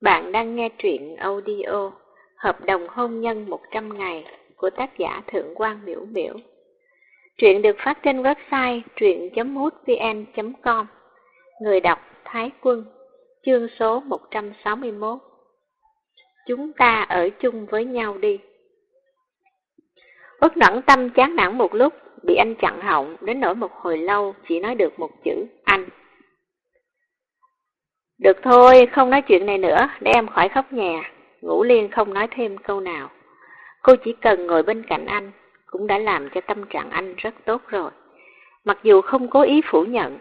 Bạn đang nghe truyện audio Hợp đồng hôn nhân 100 ngày của tác giả Thượng quan Miễu Miễu. Truyện được phát trên website truyện.mútvn.com Người đọc Thái Quân Chương số 161 Chúng ta ở chung với nhau đi Út nẫn tâm chán nản một lúc, bị anh chặn họng đến nỗi một hồi lâu chỉ nói được một chữ anh. Được thôi, không nói chuyện này nữa, để em khỏi khóc nhà. Ngũ Liên không nói thêm câu nào. Cô chỉ cần ngồi bên cạnh anh, cũng đã làm cho tâm trạng anh rất tốt rồi. Mặc dù không cố ý phủ nhận,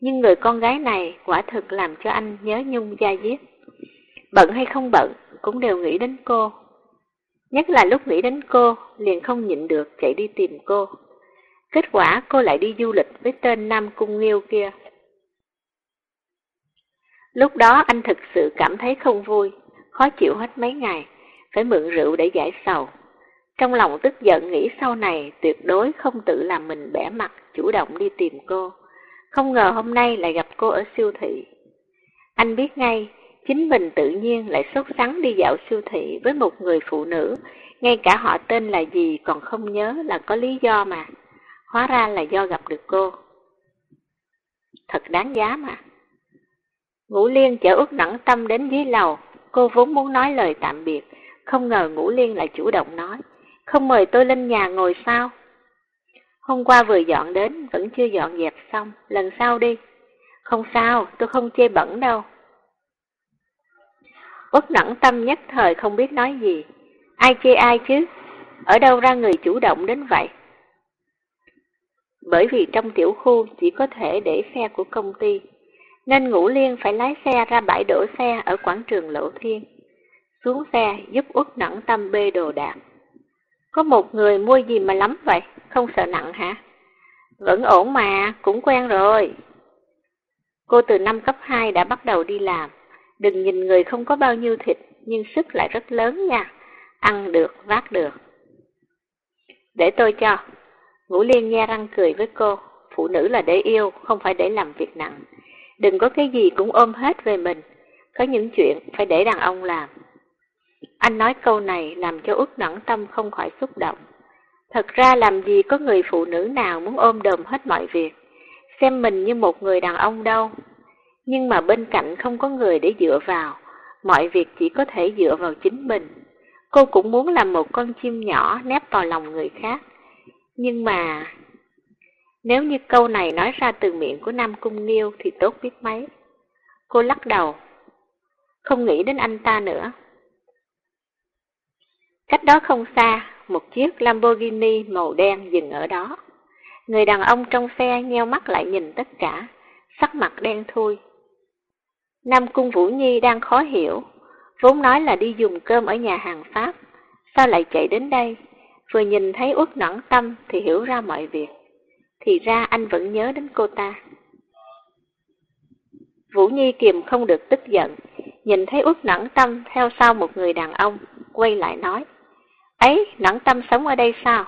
nhưng người con gái này quả thực làm cho anh nhớ nhung da diết. Bận hay không bận, cũng đều nghĩ đến cô. Nhất là lúc nghĩ đến cô, liền không nhịn được chạy đi tìm cô. Kết quả cô lại đi du lịch với tên Nam Cung Nghiêu kia. Lúc đó anh thực sự cảm thấy không vui, khó chịu hết mấy ngày, phải mượn rượu để giải sầu. Trong lòng tức giận nghĩ sau này tuyệt đối không tự làm mình bẻ mặt, chủ động đi tìm cô. Không ngờ hôm nay lại gặp cô ở siêu thị. Anh biết ngay, chính mình tự nhiên lại sốt sắng đi dạo siêu thị với một người phụ nữ, ngay cả họ tên là gì còn không nhớ là có lý do mà. Hóa ra là do gặp được cô. Thật đáng giá mà. Ngũ Liên chở ước nặng tâm đến dưới lầu, cô vốn muốn nói lời tạm biệt, không ngờ Ngũ Liên lại chủ động nói, không mời tôi lên nhà ngồi sao? Hôm qua vừa dọn đến, vẫn chưa dọn dẹp xong, lần sau đi. Không sao, tôi không chê bẩn đâu. Ước nặng tâm nhất thời không biết nói gì. Ai chê ai chứ? Ở đâu ra người chủ động đến vậy? Bởi vì trong tiểu khu chỉ có thể để xe của công ty, nên Ngũ Liên phải lái xe ra bãi đổ xe ở quảng trường Lộ Thiên. Xuống xe giúp út nặng tâm bê đồ đạc. Có một người mua gì mà lắm vậy, không sợ nặng hả? Vẫn ổn mà, cũng quen rồi. Cô từ năm cấp 2 đã bắt đầu đi làm. Đừng nhìn người không có bao nhiêu thịt, nhưng sức lại rất lớn nha. Ăn được, vác được. Để tôi cho. Ngũ Liên nghe răng cười với cô. Phụ nữ là để yêu, không phải để làm việc nặng. Đừng có cái gì cũng ôm hết về mình. Có những chuyện phải để đàn ông làm. Anh nói câu này làm cho út nẫn tâm không khỏi xúc động. Thật ra làm gì có người phụ nữ nào muốn ôm đồm hết mọi việc, xem mình như một người đàn ông đâu. Nhưng mà bên cạnh không có người để dựa vào, mọi việc chỉ có thể dựa vào chính mình. Cô cũng muốn làm một con chim nhỏ nép vào lòng người khác. Nhưng mà nếu như câu này nói ra từ miệng của Nam Cung Nghiêu thì tốt biết mấy. Cô lắc đầu, không nghĩ đến anh ta nữa. Cách đó không xa, một chiếc Lamborghini màu đen dừng ở đó. Người đàn ông trong xe nheo mắt lại nhìn tất cả, sắc mặt đen thui. Nam Cung Vũ Nhi đang khó hiểu, vốn nói là đi dùng cơm ở nhà hàng Pháp, sao lại chạy đến đây? Vừa nhìn thấy uất nõn tâm thì hiểu ra mọi việc thì ra anh vẫn nhớ đến cô ta. Vũ Nhi kiềm không được tức giận, nhìn thấy út nẵng tâm theo sau một người đàn ông, quay lại nói. Ấy, nẵng tâm sống ở đây sao?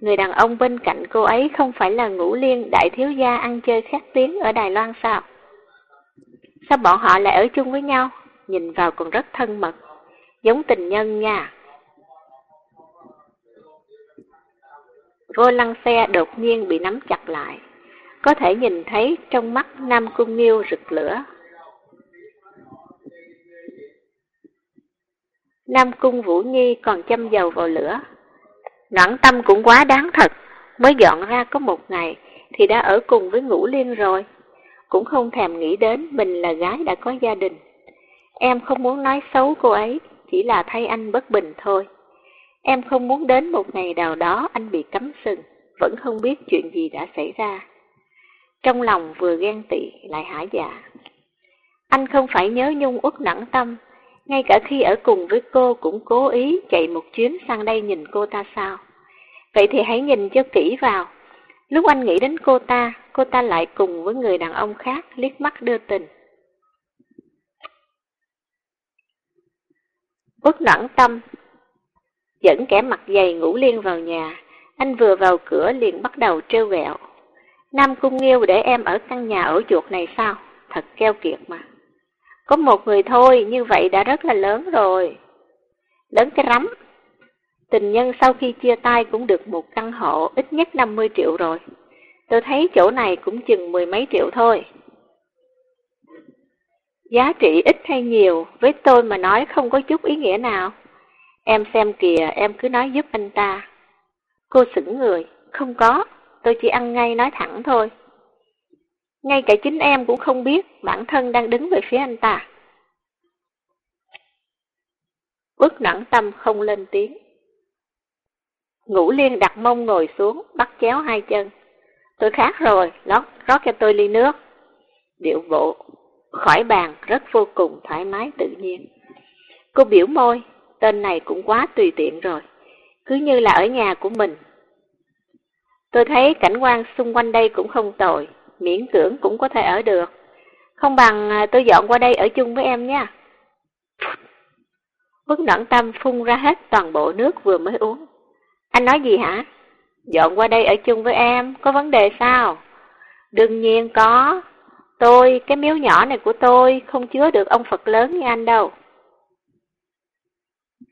Người đàn ông bên cạnh cô ấy không phải là ngũ liên đại thiếu gia ăn chơi khét tiếng ở Đài Loan sao? Sao bọn họ lại ở chung với nhau? Nhìn vào còn rất thân mật, giống tình nhân nha. Vô lăng xe đột nhiên bị nắm chặt lại. Có thể nhìn thấy trong mắt Nam Cung Nghiêu rực lửa. Nam Cung Vũ Nhi còn châm dầu vào lửa. Noãn tâm cũng quá đáng thật, mới dọn ra có một ngày thì đã ở cùng với Ngũ Liên rồi. Cũng không thèm nghĩ đến mình là gái đã có gia đình. Em không muốn nói xấu cô ấy, chỉ là thay anh bất bình thôi. Em không muốn đến một ngày nào đó anh bị cấm sừng, vẫn không biết chuyện gì đã xảy ra. Trong lòng vừa ghen tị lại hả dạ. Anh không phải nhớ nhung uất nặng tâm, ngay cả khi ở cùng với cô cũng cố ý chạy một chuyến sang đây nhìn cô ta sao. Vậy thì hãy nhìn cho kỹ vào. Lúc anh nghĩ đến cô ta, cô ta lại cùng với người đàn ông khác liếc mắt đưa tình. Uất nặng tâm dẫn kẻ mặt dày ngủ liên vào nhà. Anh vừa vào cửa liền bắt đầu trêu ghẹo. Nam Cung Nghiêu để em ở căn nhà ở chuột này sao? Thật keo kiệt mà. Có một người thôi, như vậy đã rất là lớn rồi. Lớn cái rắm. Tình nhân sau khi chia tay cũng được một căn hộ ít nhất 50 triệu rồi. Tôi thấy chỗ này cũng chừng mười mấy triệu thôi. Giá trị ít hay nhiều, với tôi mà nói không có chút ý nghĩa nào. Em xem kìa, em cứ nói giúp anh ta. Cô sững người, không có, tôi chỉ ăn ngay nói thẳng thôi. Ngay cả chính em cũng không biết bản thân đang đứng về phía anh ta. Ước nặng tâm không lên tiếng. Ngũ liên đặt mông ngồi xuống, bắt chéo hai chân. Tôi khát rồi, lót, rót cho tôi ly nước. Điệu bộ, khỏi bàn, rất vô cùng thoải mái tự nhiên. Cô biểu môi, tên này cũng quá tùy tiện rồi, cứ như là ở nhà của mình. Tôi thấy cảnh quan xung quanh đây cũng không tồi, miễn cưỡng cũng có thể ở được. Không bằng à, tôi dọn qua đây ở chung với em nha. Bất noãn tâm phun ra hết toàn bộ nước vừa mới uống. Anh nói gì hả? Dọn qua đây ở chung với em, có vấn đề sao? Đương nhiên có. Tôi, cái miếu nhỏ này của tôi không chứa được ông Phật lớn như anh đâu.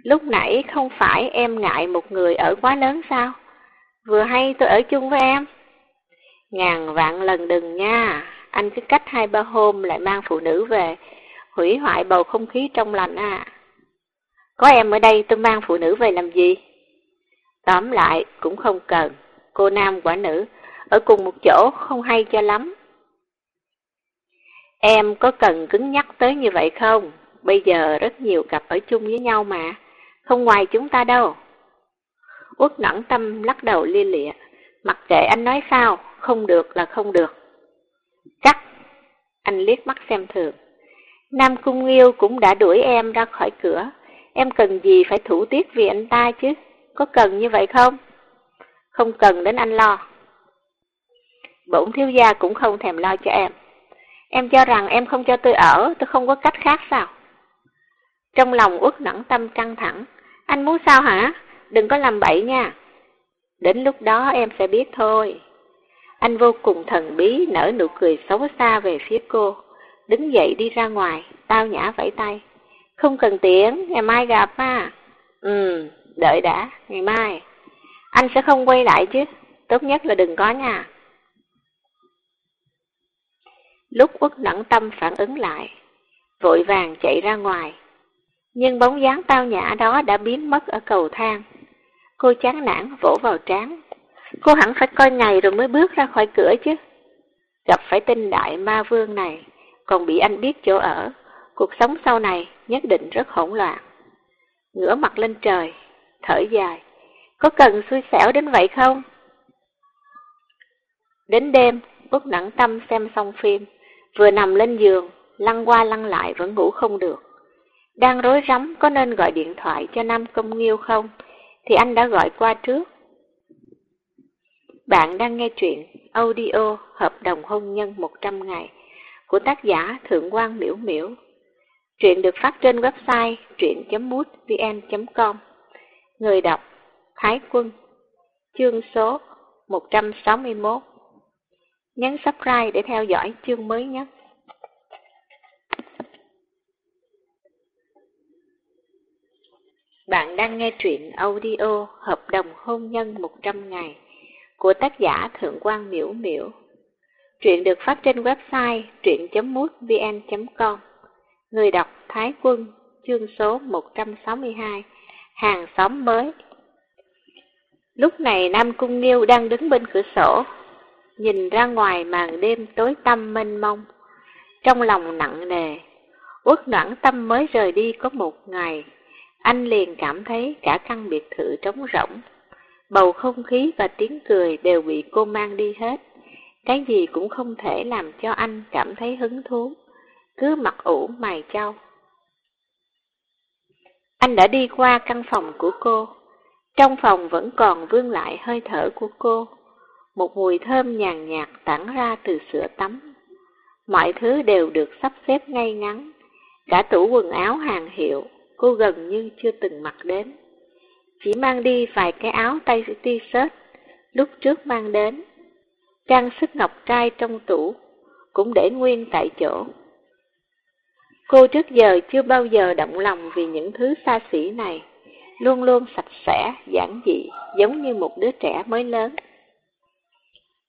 Lúc nãy không phải em ngại một người ở quá lớn sao? Vừa hay tôi ở chung với em. Ngàn vạn lần đừng nha, anh cứ cách hai ba hôm lại mang phụ nữ về, hủy hoại bầu không khí trong lành à. Có em ở đây tôi mang phụ nữ về làm gì? Tóm lại cũng không cần, cô nam quả nữ, ở cùng một chỗ không hay cho lắm. Em có cần cứng nhắc tới như vậy không? Bây giờ rất nhiều cặp ở chung với nhau mà, không ngoài chúng ta đâu. Uất nẫn tâm lắc đầu lia lịa, mặc kệ anh nói sao, không được là không được. Cắt, anh liếc mắt xem thường. Nam Cung Nghiêu cũng đã đuổi em ra khỏi cửa, em cần gì phải thủ tiết vì anh ta chứ, có cần như vậy không? Không cần đến anh lo. Bổn thiếu gia cũng không thèm lo cho em. Em cho rằng em không cho tôi ở, tôi không có cách khác sao? Trong lòng uất nẫn tâm căng thẳng. Anh muốn sao hả? Đừng có làm bậy nha. Đến lúc đó em sẽ biết thôi. Anh vô cùng thần bí nở nụ cười xấu xa về phía cô. Đứng dậy đi ra ngoài, tao nhã vẫy tay. Không cần tiễn, ngày mai gặp à. Ừ, đợi đã, ngày mai. Anh sẽ không quay lại chứ, tốt nhất là đừng có nha. Lúc uất lẫn tâm phản ứng lại, vội vàng chạy ra ngoài. Nhưng bóng dáng tao nhã đó đã biến mất ở cầu thang. Cô chán nản vỗ vào trán. Cô hẳn phải coi ngày rồi mới bước ra khỏi cửa chứ. Gặp phải tinh đại ma vương này, còn bị anh biết chỗ ở, cuộc sống sau này nhất định rất hỗn loạn. Ngửa mặt lên trời, thở dài. Có cần xui xẻo đến vậy không? Đến đêm, Út nặng tâm xem xong phim, vừa nằm lên giường, lăn qua lăn lại vẫn ngủ không được. Đang rối rắm có nên gọi điện thoại cho Nam Công Nghiêu không, thì anh đã gọi qua trước. Bạn đang nghe truyện audio Hợp đồng hôn nhân 100 ngày của tác giả Thượng quan Miễu Miễu. Truyện được phát trên website truyện.mútvn.com Người đọc Thái Quân Chương số 161 Nhấn subscribe để theo dõi chương mới nhất. Bạn đang nghe truyện audio Hợp đồng hôn nhân 100 ngày của tác giả Thượng quan Miễu Miễu. Truyện được phát trên website truyện.mútvn.com Người đọc Thái Quân, chương số 162, hàng xóm mới. Lúc này Nam Cung Nghiêu đang đứng bên cửa sổ, nhìn ra ngoài màn đêm tối tăm mênh mông. Trong lòng nặng nề, uất noãn tâm mới rời đi có một ngày, anh liền cảm thấy cả căn biệt thự trống rỗng. Bầu không khí và tiếng cười đều bị cô mang đi hết. Cái gì cũng không thể làm cho anh cảm thấy hứng thú cứ mặt ủ mày trao. Anh đã đi qua căn phòng của cô. Trong phòng vẫn còn vương lại hơi thở của cô. Một mùi thơm nhàn nhạt tản ra từ sữa tắm. Mọi thứ đều được sắp xếp ngay ngắn. Cả tủ quần áo hàng hiệu, cô gần như chưa từng mặc đến. Chỉ mang đi vài cái áo tay t-shirt, lúc trước mang đến. Trang sức ngọc trai trong tủ, cũng để nguyên tại chỗ Cô trước giờ chưa bao giờ động lòng vì những thứ xa xỉ này, luôn luôn sạch sẽ, giản dị, giống như một đứa trẻ mới lớn.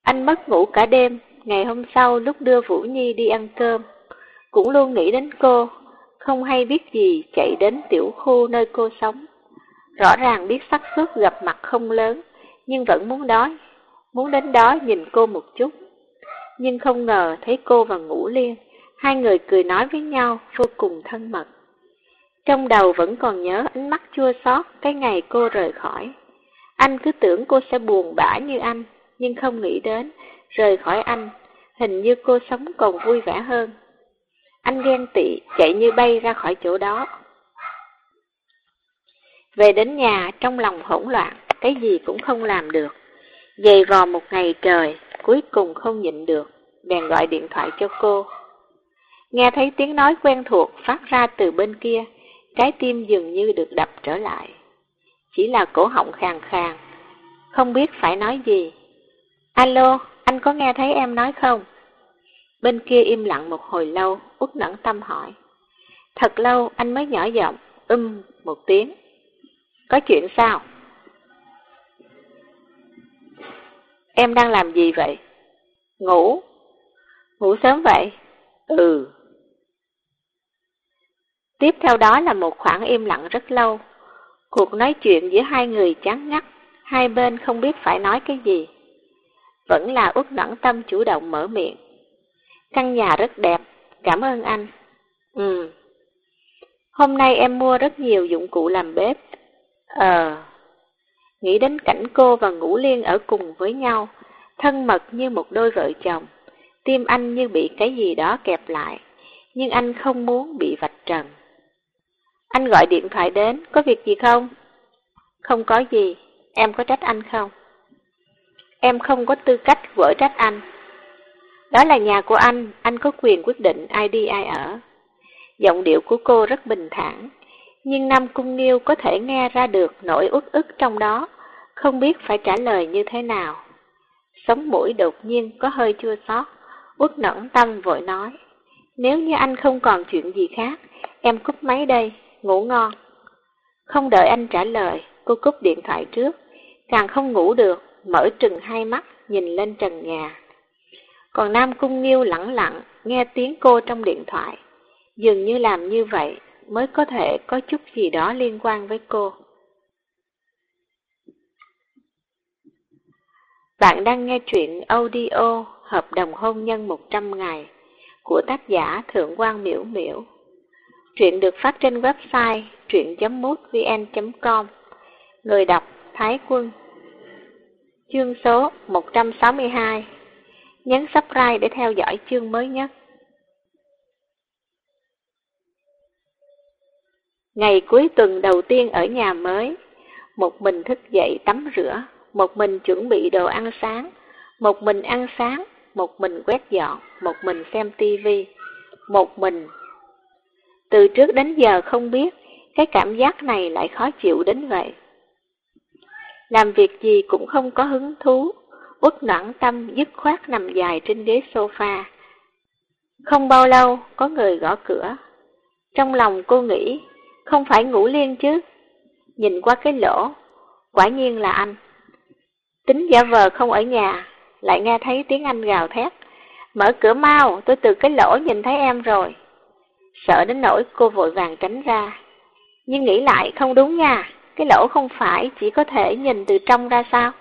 Anh mất ngủ cả đêm, ngày hôm sau lúc đưa Vũ Nhi đi ăn cơm, cũng luôn nghĩ đến cô, không hay biết gì chạy đến tiểu khu nơi cô sống. Rõ ràng biết xác suất gặp mặt không lớn, nhưng vẫn muốn đói, muốn đến đó nhìn cô một chút. Nhưng không ngờ thấy cô và Ngũ Liên, hai người cười nói với nhau vô cùng thân mật. Trong đầu vẫn còn nhớ ánh mắt chua xót cái ngày cô rời khỏi. Anh cứ tưởng cô sẽ buồn bã như anh, nhưng không nghĩ đến, rời khỏi anh, hình như cô sống còn vui vẻ hơn. Anh ghen tị, chạy như bay ra khỏi chỗ đó. Về đến nhà, trong lòng hỗn loạn, cái gì cũng không làm được. Dày vò một ngày trời, cuối cùng không nhịn được, bèn gọi điện thoại cho cô. Nghe thấy tiếng nói quen thuộc phát ra từ bên kia, trái tim dường như được đập trở lại. Chỉ là cổ họng khàn khàn, không biết phải nói gì. Alo, anh có nghe thấy em nói không? Bên kia im lặng một hồi lâu, út nẫn tâm hỏi. Thật lâu anh mới nhỏ giọng, um một tiếng. Có chuyện sao? Em đang làm gì vậy? Ngủ. Ngủ sớm vậy? Ừ. Tiếp theo đó là một khoảng im lặng rất lâu. Cuộc nói chuyện giữa hai người chán ngắt, hai bên không biết phải nói cái gì. Vẫn là út nẫn tâm chủ động mở miệng. Căn nhà rất đẹp, cảm ơn anh. Ừ. Hôm nay em mua rất nhiều dụng cụ làm bếp. Ờ. Nghĩ đến cảnh cô và Ngũ Liên ở cùng với nhau, thân mật như một đôi vợ chồng. Tim anh như bị cái gì đó kẹp lại, nhưng anh không muốn bị vạch trần. Anh gọi điện thoại đến, có việc gì không? Không có gì, em có trách anh không? Em không có tư cách vỡ trách anh. Đó là nhà của anh, anh có quyền quyết định ai đi ai ở. Giọng điệu của cô rất bình thản, nhưng Nam Cung Nghiêu có thể nghe ra được nỗi uất ức trong đó, không biết phải trả lời như thế nào. Sống mũi đột nhiên có hơi chua xót, uất nẫn tâm vội nói, nếu như anh không còn chuyện gì khác, em cúp máy đây, ngủ ngon. Không đợi anh trả lời, cô cúp điện thoại trước, càng không ngủ được, mở trừng hai mắt, nhìn lên trần nhà. Còn Nam Cung Nghiêu lặng lặng, nghe tiếng cô trong điện thoại. Dường như làm như vậy mới có thể có chút gì đó liên quan với cô. Bạn đang nghe truyện audio Hợp đồng hôn nhân 100 ngày của tác giả Thượng quan Miễu Miễu. Truyện được phát trên website truyện.mútvn.com Người đọc Thái Quân Chương số 162 Nhấn subscribe để theo dõi chương mới nhất. Ngày cuối tuần đầu tiên ở nhà mới, một mình thức dậy tắm rửa, một mình chuẩn bị đồ ăn sáng, một mình ăn sáng, một mình quét dọn, một mình xem tivi, một mình. Từ trước đến giờ không biết, cái cảm giác này lại khó chịu đến vậy. Làm việc gì cũng không có hứng thú, Uất noãn tâm dứt khoát nằm dài trên ghế sofa. Không bao lâu, có người gõ cửa. Trong lòng cô nghĩ, không phải ngủ liên chứ. Nhìn qua cái lỗ, quả nhiên là anh. Tính giả vờ không ở nhà, lại nghe thấy tiếng anh gào thét. Mở cửa mau, tôi từ cái lỗ nhìn thấy em rồi. Sợ đến nỗi cô vội vàng tránh ra. Nhưng nghĩ lại không đúng nha, cái lỗ không phải chỉ có thể nhìn từ trong ra sao.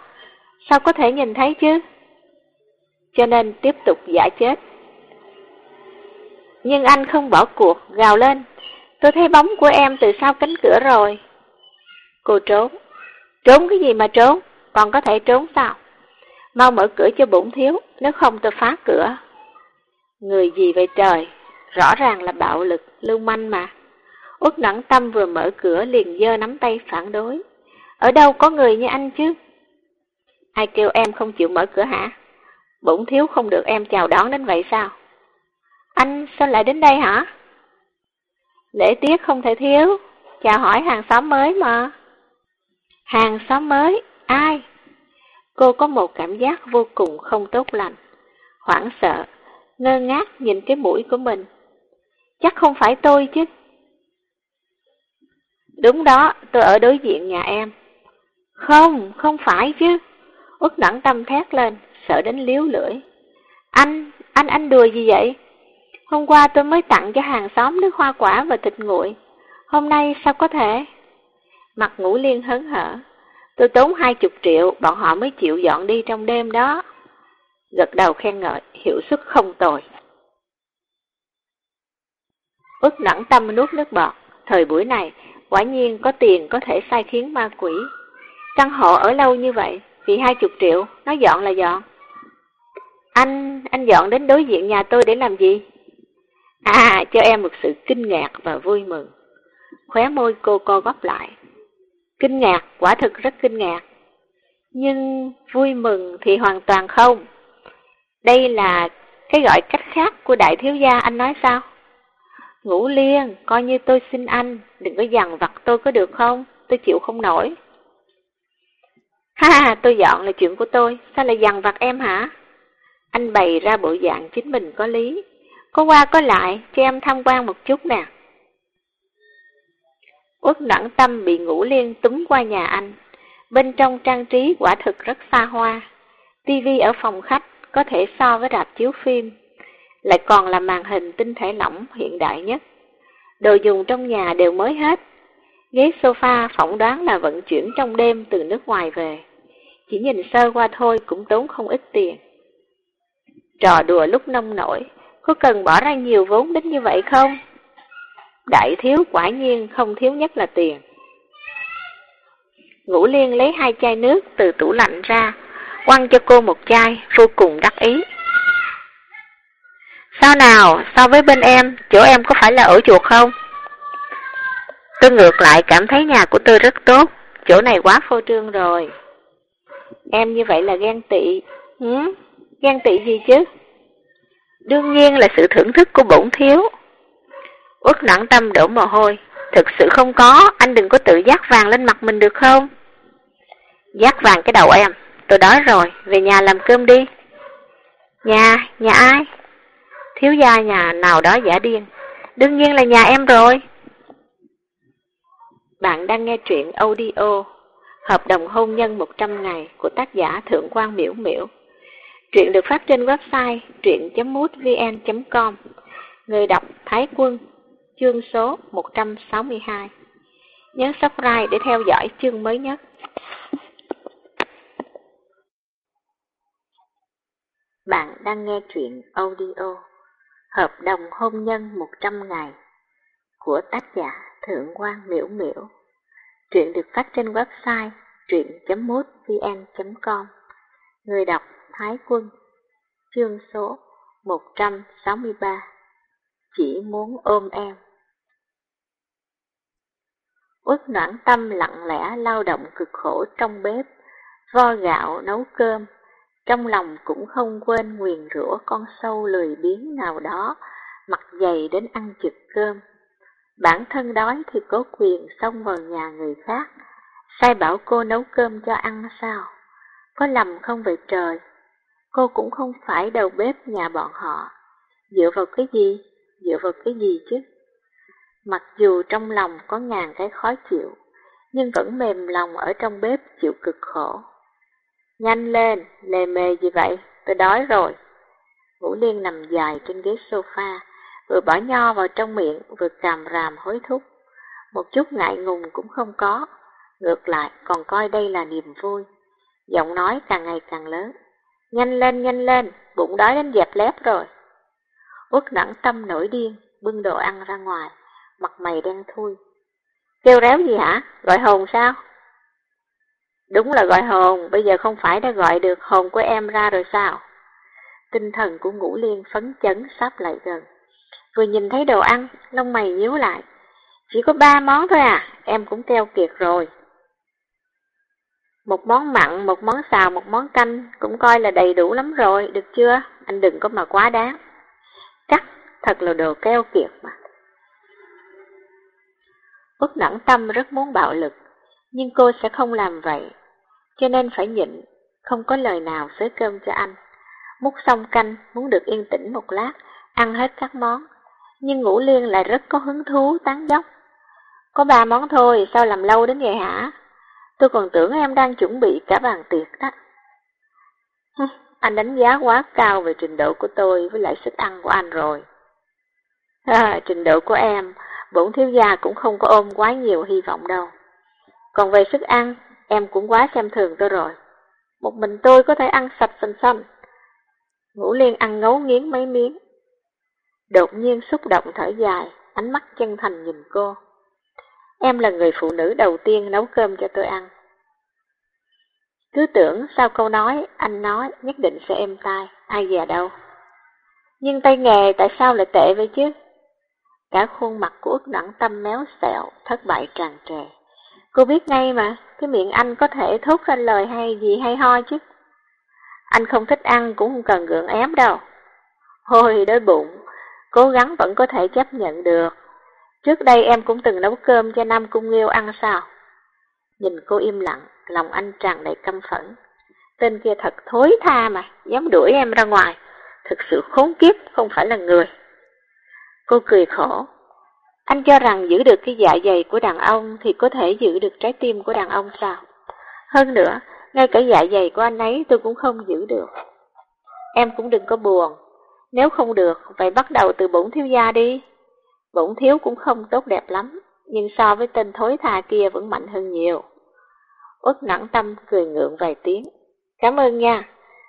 Sao có thể nhìn thấy chứ? Cho nên tiếp tục giả chết. Nhưng anh không bỏ cuộc, gào lên. Tôi thấy bóng của em từ sau cánh cửa rồi. Cô trốn. Trốn cái gì mà trốn? Còn có thể trốn sao? Mau mở cửa cho bổn thiếu, nếu không tôi phá cửa. Người gì vậy trời? Rõ ràng là bạo lực, lưu manh mà. Út nặng tâm vừa mở cửa liền dơ nắm tay phản đối. Ở đâu có người như anh chứ? Ai kêu em không chịu mở cửa hả? Bụng thiếu không được em chào đón đến vậy sao? Anh sao lại đến đây hả? Lễ tiết không thể thiếu, chào hỏi hàng xóm mới mà. Hàng xóm mới? Ai? Cô có một cảm giác vô cùng không tốt lành, hoảng sợ, ngơ ngác nhìn cái mũi của mình. Chắc không phải tôi chứ. Đúng đó, tôi ở đối diện nhà em. Không, không phải chứ. Út nặng tâm thét lên, sợ đến liếu lưỡi. Anh, anh, anh đùa gì vậy? Hôm qua tôi mới tặng cho hàng xóm nước hoa quả và thịt nguội. Hôm nay sao có thể? Mặt ngủ liên hớn hở. Tôi tốn hai chục triệu, bọn họ mới chịu dọn đi trong đêm đó. Gật đầu khen ngợi, hiệu suất không tồi. Ước nặng tâm nuốt nước bọt. Thời buổi này, quả nhiên có tiền có thể sai khiến ma quỷ. Căn hộ ở lâu như vậy, vì hai chục triệu, nó dọn là dọn. Anh, anh dọn đến đối diện nhà tôi để làm gì? À, cho em một sự kinh ngạc và vui mừng. Khóe môi cô co góp lại. Kinh ngạc, quả thực rất kinh ngạc. Nhưng vui mừng thì hoàn toàn không. Đây là cái gọi cách khác của đại thiếu gia anh nói sao? ngủ liên, coi như tôi xin anh, đừng có dằn vặt tôi có được không? Tôi chịu không nổi. Ha ha, tôi dọn là chuyện của tôi, sao lại dằn vặt em hả? Anh bày ra bộ dạng chính mình có lý. Có qua có lại, cho em tham quan một chút nè. Uất nặng tâm bị ngủ liên túm qua nhà anh. Bên trong trang trí quả thực rất xa hoa. tivi ở phòng khách có thể so với rạp chiếu phim. Lại còn là màn hình tinh thể lỏng hiện đại nhất. Đồ dùng trong nhà đều mới hết. Ghế sofa phỏng đoán là vận chuyển trong đêm từ nước ngoài về. Chỉ nhìn sơ qua thôi cũng tốn không ít tiền. Trò đùa lúc nông nổi, có cần bỏ ra nhiều vốn đến như vậy không? Đại thiếu quả nhiên không thiếu nhất là tiền. Ngũ Liên lấy hai chai nước từ tủ lạnh ra, quăng cho cô một chai, vô cùng đắc ý. Sao nào, so với bên em, chỗ em có phải là ở chuột không? Tôi ngược lại cảm thấy nhà của tôi rất tốt, chỗ này quá phô trương rồi. Em như vậy là ghen tị. Ừ? Ghen tị gì chứ? Đương nhiên là sự thưởng thức của bổn thiếu. Uất nặng tâm đổ mồ hôi. Thực sự không có, anh đừng có tự giác vàng lên mặt mình được không? Giác vàng cái đầu em, tôi đói rồi, về nhà làm cơm đi. Nhà, nhà ai? Thiếu gia nhà nào đó giả điên. Đương nhiên là nhà em rồi. Bạn đang nghe truyện audio Hợp đồng hôn nhân 100 ngày của tác giả Thượng quan Miễu Miễu. Truyện được phát trên website truyện.mútvn.com. Người đọc Thái Quân, chương số 162. Nhớ subscribe để theo dõi chương mới nhất. Bạn đang nghe truyện audio Hợp đồng hôn nhân 100 ngày của tác giả Thượng quan Miễu Miễu. Truyện được phát trên website truyện.mútvn.com Người đọc Thái Quân. Chương số 163 Chỉ muốn ôm em. Uất noãn tâm lặng lẽ lao động cực khổ trong bếp, vo gạo nấu cơm, trong lòng cũng không quên nguyền rủa con sâu lười biếng nào đó, mặt dày đến ăn chực cơm. Bản thân đói thì có quyền xông vào nhà người khác, sai bảo cô nấu cơm cho ăn sao? Có lầm không vậy trời? Cô cũng không phải đầu bếp nhà bọn họ. Dựa vào cái gì? Dựa vào cái gì chứ? Mặc dù trong lòng có ngàn cái khó chịu, nhưng vẫn mềm lòng ở trong bếp chịu cực khổ. Nhanh lên, lề mề gì vậy? Tôi đói rồi. vũ Liên nằm dài trên ghế sofa, vừa bỏ nho vào trong miệng, vừa càm ràm hối thúc. Một chút ngại ngùng cũng không có, ngược lại còn coi đây là niềm vui. Giọng nói càng ngày càng lớn. Nhanh lên, nhanh lên, bụng đói đến dẹp lép rồi. Út nặng tâm nổi điên, bưng đồ ăn ra ngoài, mặt mày đen thui. Kêu réo gì hả? Gọi hồn sao? Đúng là gọi hồn, bây giờ không phải đã gọi được hồn của em ra rồi sao? Tinh thần của ngũ liên phấn chấn sắp lại gần. Vừa nhìn thấy đồ ăn, lông mày nhíu lại. Chỉ có ba món thôi à, em cũng keo kiệt rồi. Một món mặn, một món xào, một món canh cũng coi là đầy đủ lắm rồi, được chưa? Anh đừng có mà quá đáng. Chắc, thật là đồ keo kiệt mà. Út nặng tâm rất muốn bạo lực, nhưng cô sẽ không làm vậy, cho nên phải nhịn, không có lời nào xới cơm cho anh. Múc xong canh, muốn được yên tĩnh một lát, ăn hết các món. Nhưng Ngũ Liên lại rất có hứng thú tán dốc. Có ba món thôi, sao làm lâu đến vậy hả? Tôi còn tưởng em đang chuẩn bị cả bàn tiệc đó. Anh đánh giá quá cao về trình độ của tôi với lại sức ăn của anh rồi. À, trình độ của em, bổn thiếu gia cũng không có ôm quá nhiều hy vọng đâu. Còn về sức ăn, em cũng quá xem thường tôi rồi. Một mình tôi có thể ăn sạch xanh xanh. Ngũ Liên ăn ngấu nghiến mấy miếng. Đột nhiên xúc động thở dài, ánh mắt chân thành nhìn cô. Em là người phụ nữ đầu tiên nấu cơm cho tôi ăn. Cứ tưởng sau câu nói, anh nói nhất định sẽ êm tai, ai già đâu. Nhưng tay nghề tại sao lại tệ vậy chứ? Cả khuôn mặt của ước nặng tâm méo xẹo, thất bại tràn trề. Cô biết ngay mà, cái miệng anh có thể thốt ra lời hay gì hay ho chứ. Anh không thích ăn cũng không cần gượng ép đâu. Hôi đói bụng, cố gắng vẫn có thể chấp nhận được. Trước đây em cũng từng nấu cơm cho Nam Cung Nghiêu ăn sao? Nhìn cô im lặng, lòng anh tràn đầy căm phẫn. Tên kia thật thối tha mà, dám đuổi em ra ngoài. Thực sự khốn kiếp, không phải là người. Cô cười khổ. Anh cho rằng giữ được cái dạ dày của đàn ông thì có thể giữ được trái tim của đàn ông sao? Hơn nữa, ngay cả dạ dày của anh ấy tôi cũng không giữ được. Em cũng đừng có buồn. Nếu không được, vậy bắt đầu từ bổn thiếu gia đi. Bổn thiếu cũng không tốt đẹp lắm, nhưng so với tên thối tha kia vẫn mạnh hơn nhiều. Uất nặng tâm cười ngượng vài tiếng. Cảm ơn nha,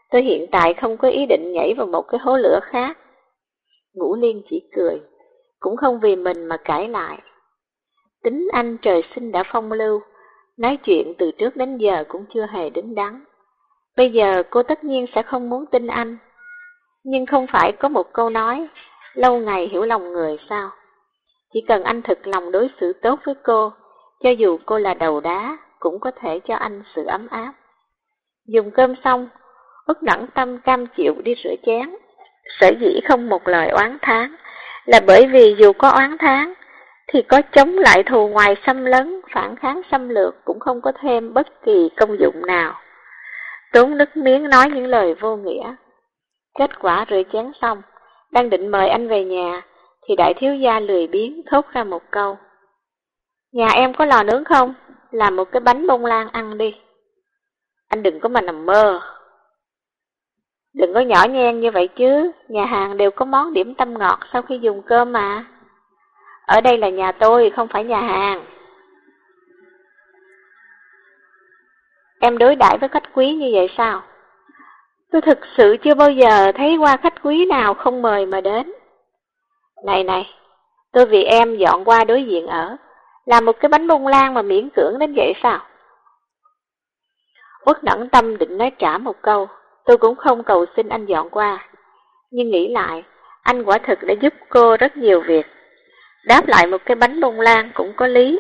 tôi hiện tại không có ý định nhảy vào một cái hố lửa khác. Ngũ Liên chỉ cười, cũng không vì mình mà cãi lại. Tính anh trời sinh đã phong lưu, nói chuyện từ trước đến giờ cũng chưa hề đứng đắn. Bây giờ cô tất nhiên sẽ không muốn tin anh. Nhưng không phải có một câu nói, lâu ngày hiểu lòng người sao? Chỉ cần anh thực lòng đối xử tốt với cô, cho dù cô là đầu đá, cũng có thể cho anh sự ấm áp. Dùng cơm xong, Úc nẵng tâm cam chịu đi rửa chén. Sở dĩ không một lời oán tháng, là bởi vì dù có oán tháng, thì có chống lại thù ngoài xâm lấn, phản kháng xâm lược cũng không có thêm bất kỳ công dụng nào. Tốn nước miếng nói những lời vô nghĩa. Kết quả rửa chén xong, đang định mời anh về nhà, thì đại thiếu gia lười biếng thốt ra một câu. Nhà em có lò nướng không? Làm một cái bánh bông lan ăn đi. Anh đừng có mà nằm mơ. Đừng có nhỏ nhen như vậy chứ, nhà hàng đều có món điểm tâm ngọt sau khi dùng cơm mà. Ở đây là nhà tôi, không phải nhà hàng. Em đối đãi với khách quý như vậy sao? Tôi thực sự chưa bao giờ thấy qua khách quý nào không mời mà đến. Này này, tôi vì em dọn qua đối diện ở, làm một cái bánh bông lan mà miễn cưỡng đến vậy sao? Uất nẫn tâm định nói trả một câu, tôi cũng không cầu xin anh dọn qua. Nhưng nghĩ lại, anh quả thực đã giúp cô rất nhiều việc. Đáp lại một cái bánh bông lan cũng có lý.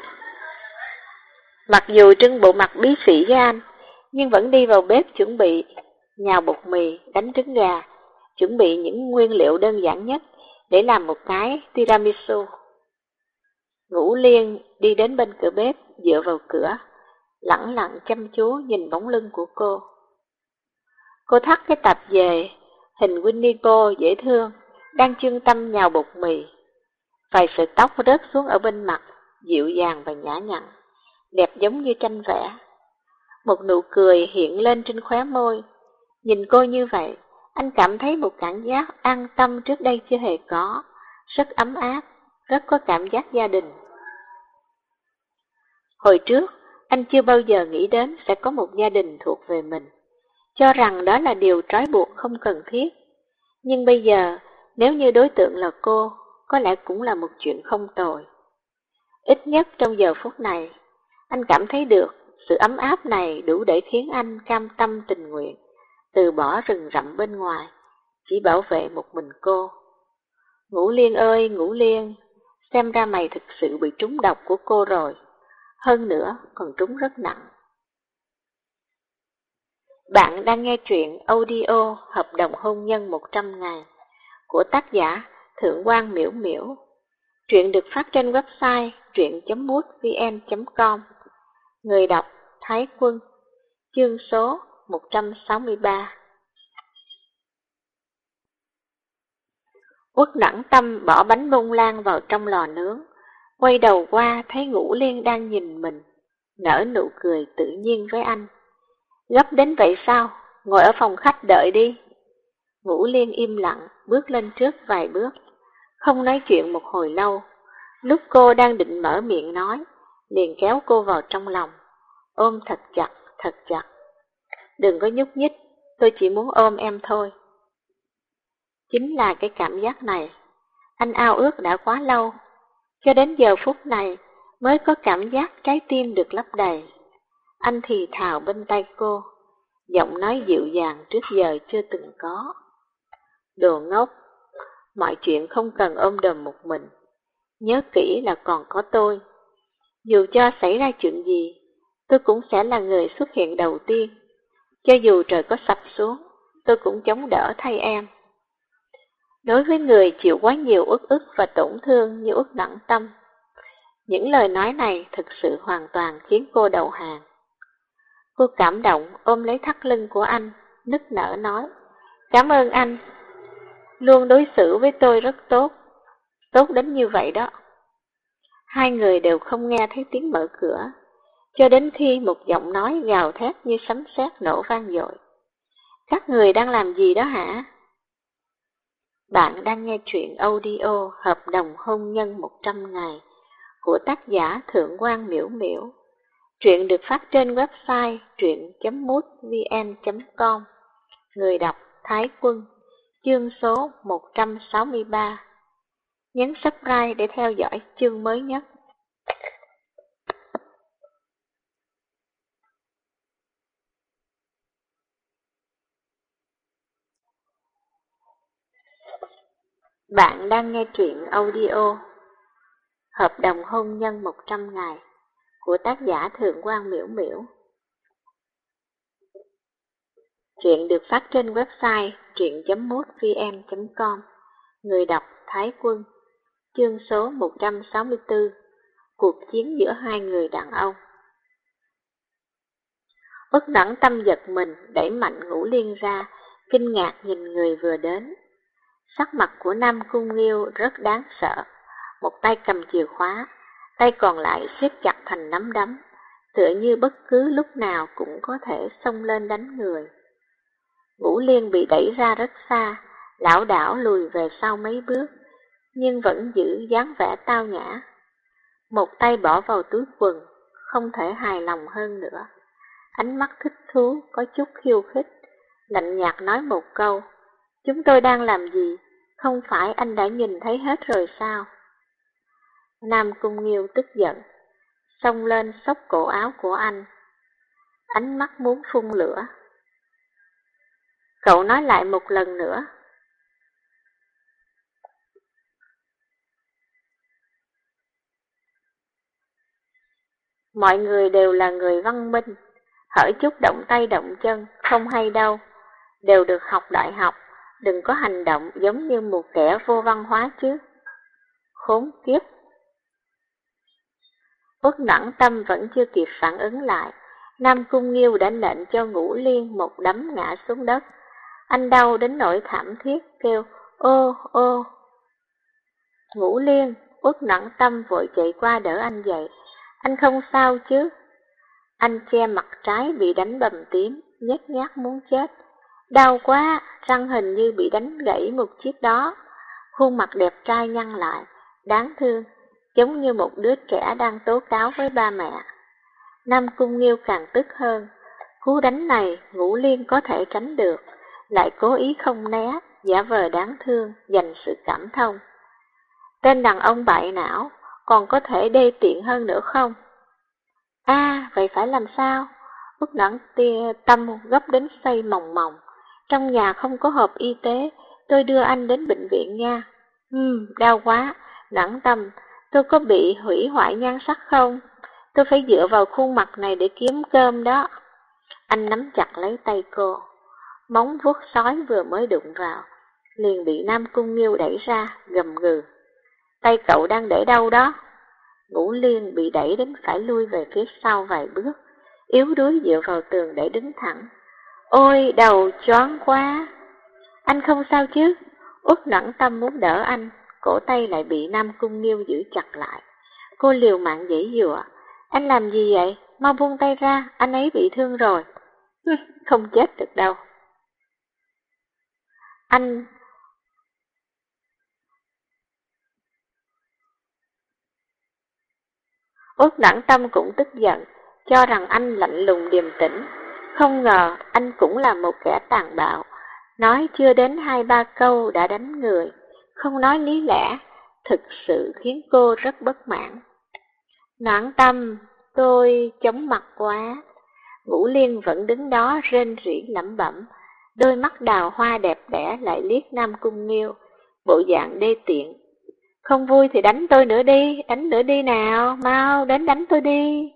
Mặc dù trưng bộ mặt bí sĩ với anh, nhưng vẫn đi vào bếp chuẩn bị nhào bột mì, đánh trứng gà, chuẩn bị những nguyên liệu đơn giản nhất để làm một cái tiramisu. Ngũ Liên đi đến bên cửa bếp, dựa vào cửa, lẳng lặng chăm chú nhìn bóng lưng của cô. Cô thắt cái tạp về, hình Winnie Pooh dễ thương, đang chương tâm nhào bột mì. Vài sợi tóc rớt xuống ở bên mặt, dịu dàng và nhã nhặn, đẹp giống như tranh vẽ. Một nụ cười hiện lên trên khóe môi. Nhìn cô như vậy, anh cảm thấy một cảm giác an tâm trước đây chưa hề có, rất ấm áp, rất có cảm giác gia đình. Hồi trước, anh chưa bao giờ nghĩ đến sẽ có một gia đình thuộc về mình, cho rằng đó là điều trói buộc không cần thiết. Nhưng bây giờ, nếu như đối tượng là cô, có lẽ cũng là một chuyện không tồi. Ít nhất trong giờ phút này, anh cảm thấy được sự ấm áp này đủ để khiến anh cam tâm tình nguyện từ bỏ rừng rậm bên ngoài, chỉ bảo vệ một mình cô. Ngũ Liên ơi, Ngũ Liên, xem ra mày thực sự bị trúng độc của cô rồi, hơn nữa còn trúng rất nặng. Bạn đang nghe truyện audio Hợp đồng hôn nhân 100 ngày của tác giả Thượng quan Miễu Miễu. Truyện được phát trên website truyện.mútvn.com Người đọc Thái Quân Chương số 163 Uất nẵng tâm bỏ bánh bông lan vào trong lò nướng, quay đầu qua thấy Ngũ Liên đang nhìn mình, nở nụ cười tự nhiên với anh. Gấp đến vậy sao? Ngồi ở phòng khách đợi đi. Ngũ Liên im lặng, bước lên trước vài bước, không nói chuyện một hồi lâu. Lúc cô đang định mở miệng nói, liền kéo cô vào trong lòng, ôm thật chặt, thật chặt. Đừng có nhúc nhích, tôi chỉ muốn ôm em thôi. Chính là cái cảm giác này, anh ao ước đã quá lâu, cho đến giờ phút này mới có cảm giác trái tim được lấp đầy. Anh thì thào bên tay cô, giọng nói dịu dàng trước giờ chưa từng có. Đồ ngốc, mọi chuyện không cần ôm đầm một mình, nhớ kỹ là còn có tôi. Dù cho xảy ra chuyện gì, tôi cũng sẽ là người xuất hiện đầu tiên. Cho dù trời có sập xuống, tôi cũng chống đỡ thay em. Đối với người chịu quá nhiều ức ức và tổn thương như ức nặng tâm, những lời nói này thực sự hoàn toàn khiến cô đầu hàng. Cô cảm động ôm lấy thắt lưng của anh, nức nở nói, Cảm ơn anh, luôn đối xử với tôi rất tốt, tốt đến như vậy đó. Hai người đều không nghe thấy tiếng mở cửa, cho đến khi một giọng nói gào thét như sấm sét nổ vang dội. Các người đang làm gì đó hả? Bạn đang nghe truyện audio Hợp đồng hôn nhân 100 ngày của tác giả Thượng quan Miễu Miễu. Truyện được phát trên website truyện.mútvn.com Người đọc Thái Quân, Chương số 163 Nhấn subscribe để theo dõi chương mới nhất. Bạn đang nghe truyện audio Hợp đồng hôn nhân 100 ngày của tác giả Thượng quan Miễu Miễu. Truyện được phát trên website truyện.mútvn.com Người đọc Thái Quân Chương số 164 Cuộc chiến giữa hai người đàn ông Bất đẳng tâm giật mình, đẩy mạnh ngũ liên ra, kinh ngạc nhìn người vừa đến. Sắc mặt của Nam Cung Nghiêu rất đáng sợ, một tay cầm chìa khóa, tay còn lại siết chặt thành nắm đấm, tựa như bất cứ lúc nào cũng có thể xông lên đánh người. Ngũ Liên bị đẩy ra rất xa, lão đảo lùi về sau mấy bước, nhưng vẫn giữ dáng vẻ tao nhã. Một tay bỏ vào túi quần, không thể hài lòng hơn nữa. Ánh mắt thích thú, có chút khiêu khích, lạnh nhạt nói một câu, chúng tôi đang làm gì, không phải anh đã nhìn thấy hết rồi sao? Nam Cung Nghiêu tức giận, xông lên xốc cổ áo của anh. Ánh mắt muốn phun lửa. Cậu nói lại một lần nữa. Mọi người đều là người văn minh, hỡi chút động tay động chân, không hay đâu, đều được học đại học, đừng có hành động giống như một kẻ vô văn hóa chứ. Khốn kiếp! Uất nẵng tâm vẫn chưa kịp phản ứng lại, Nam Cung Nghiêu đã lệnh cho Ngũ Liên một đấm ngã xuống đất. Anh đau đến nỗi thảm thiết, kêu, ô, ô. Ngũ Liên, Uất nặng tâm vội chạy qua đỡ anh dậy. Anh không sao chứ? Anh che mặt trái bị đánh bầm tím, nhét nhát muốn chết. Đau quá, răng hình như bị đánh gãy một chiếc đó. Khuôn mặt đẹp trai nhăn lại, đáng thương, giống như một đứa trẻ đang tố cáo với ba mẹ. Nam Cung Nghiêu càng tức hơn, cú đánh này Ngũ Liên có thể tránh được, lại cố ý không né, giả vờ đáng thương, dành sự cảm thông. Tên đàn ông bại não, còn có thể đê tiện hơn nữa không? a à, vậy phải làm sao? Bức nắng tia tâm gấp đến say mòng mòng. Trong nhà không có hộp y tế, tôi đưa anh đến bệnh viện nha. Ừm, đau quá, nặng tâm, tôi có bị hủy hoại nhan sắc không? Tôi phải dựa vào khuôn mặt này để kiếm cơm đó. Anh nắm chặt lấy tay cô. Móng vuốt sói vừa mới đụng vào, liền bị Nam Cung Nghiêu đẩy ra, gầm gừ. Tay cậu đang để đâu đó? Ngũ Liên bị đẩy đến phải lui về phía sau vài bước, yếu đuối dựa vào tường để đứng thẳng. Ôi, đầu choáng quá! Anh không sao chứ? Út nẫn tâm muốn đỡ anh, cổ tay lại bị Nam Cung Nghiêu giữ chặt lại. Cô liều mạng dãy dụa. Anh làm gì vậy? Mau buông tay ra, anh ấy bị thương rồi. Không chết được đâu. Anh... Út nẵng tâm cũng tức giận, cho rằng anh lạnh lùng điềm tĩnh. Không ngờ anh cũng là một kẻ tàn bạo, nói chưa đến hai ba câu đã đánh người, không nói lý lẽ, thực sự khiến cô rất bất mãn. Noãn tâm, tôi chóng mặt quá. Ngũ Liên vẫn đứng đó rên rỉ lẩm bẩm, đôi mắt đào hoa đẹp đẽ lại liếc Nam Cung Nghiêu, bộ dạng đê tiện. Không vui thì đánh tôi nữa đi, đánh nữa đi nào, mau đến đánh tôi đi.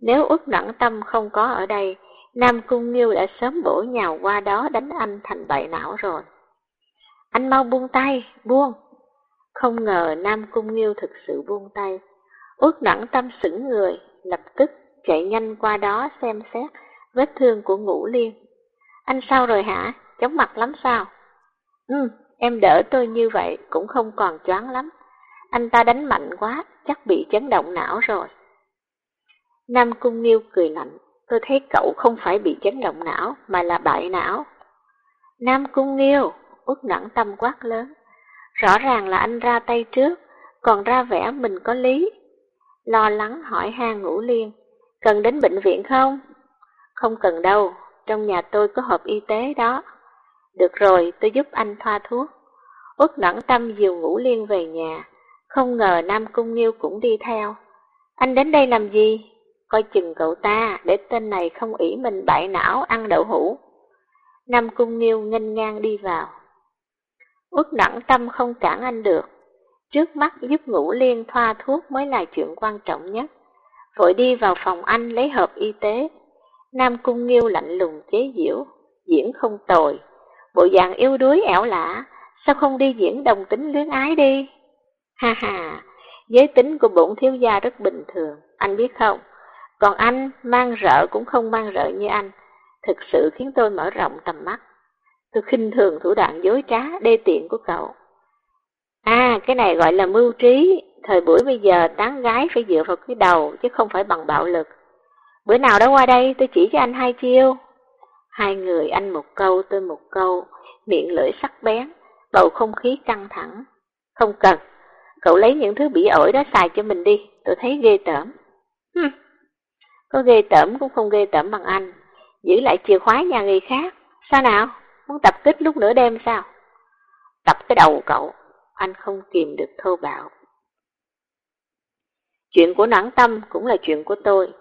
Nếu ước nặng tâm không có ở đây, Nam Cung Nghiêu đã sớm bổ nhào qua đó đánh anh thành bại não rồi. Anh mau buông tay, buông. Không ngờ Nam Cung Nghiêu thực sự buông tay. Út nặng tâm sững người, lập tức chạy nhanh qua đó xem xét vết thương của ngũ liên. Anh sao rồi hả? Chóng mặt lắm sao? Ừ, em đỡ tôi như vậy cũng không còn choáng lắm. Anh ta đánh mạnh quá, chắc bị chấn động não rồi. Nam Cung Nghiêu cười lạnh, tôi thấy cậu không phải bị chấn động não mà là bại não. Nam Cung Nghiêu, út nặng tâm quát lớn. Rõ ràng là anh ra tay trước, còn ra vẻ mình có lý. Lo lắng hỏi han ngũ liên, cần đến bệnh viện không? Không cần đâu, trong nhà tôi có hộp y tế đó. Được rồi, tôi giúp anh thoa thuốc. Út nẫn tâm dìu ngũ liên về nhà, không ngờ Nam Cung Nghiêu cũng đi theo. Anh đến đây làm gì? Coi chừng cậu ta, để tên này không ỷ mình bại não ăn đậu hũ. Nam Cung Nghiêu nghênh ngang đi vào. Út nặng tâm không cản anh được. Trước mắt giúp ngủ liên thoa thuốc mới là chuyện quan trọng nhất. Vội đi vào phòng anh lấy hộp y tế. Nam Cung Nghiêu lạnh lùng chế giễu, diễn không tồi. Bộ dạng yêu đuối ẻo lả, sao không đi diễn đồng tính luyến ái đi? Ha ha, giới tính của bổn thiếu gia rất bình thường, anh biết không? Còn anh, mang rợ cũng không mang rợ như anh, thực sự khiến tôi mở rộng tầm mắt. Tôi khinh thường thủ đoạn dối trá, đê tiện của cậu. À, cái này gọi là mưu trí, thời buổi bây giờ tán gái phải dựa vào cái đầu chứ không phải bằng bạo lực. Bữa nào đó qua đây tôi chỉ cho anh hai chiêu. Hai người anh một câu tôi một câu, miệng lưỡi sắc bén, bầu không khí căng thẳng. Không cần, cậu lấy những thứ bị ổi đó xài cho mình đi, tôi thấy ghê tởm. Hừm, có ghê tởm cũng không ghê tởm bằng anh, giữ lại chìa khóa nhà người khác. Sao nào, muốn tập kích lúc nửa đêm sao? Tập cái đầu cậu, anh không kìm được thô bạo. Chuyện của noãn tâm cũng là chuyện của tôi.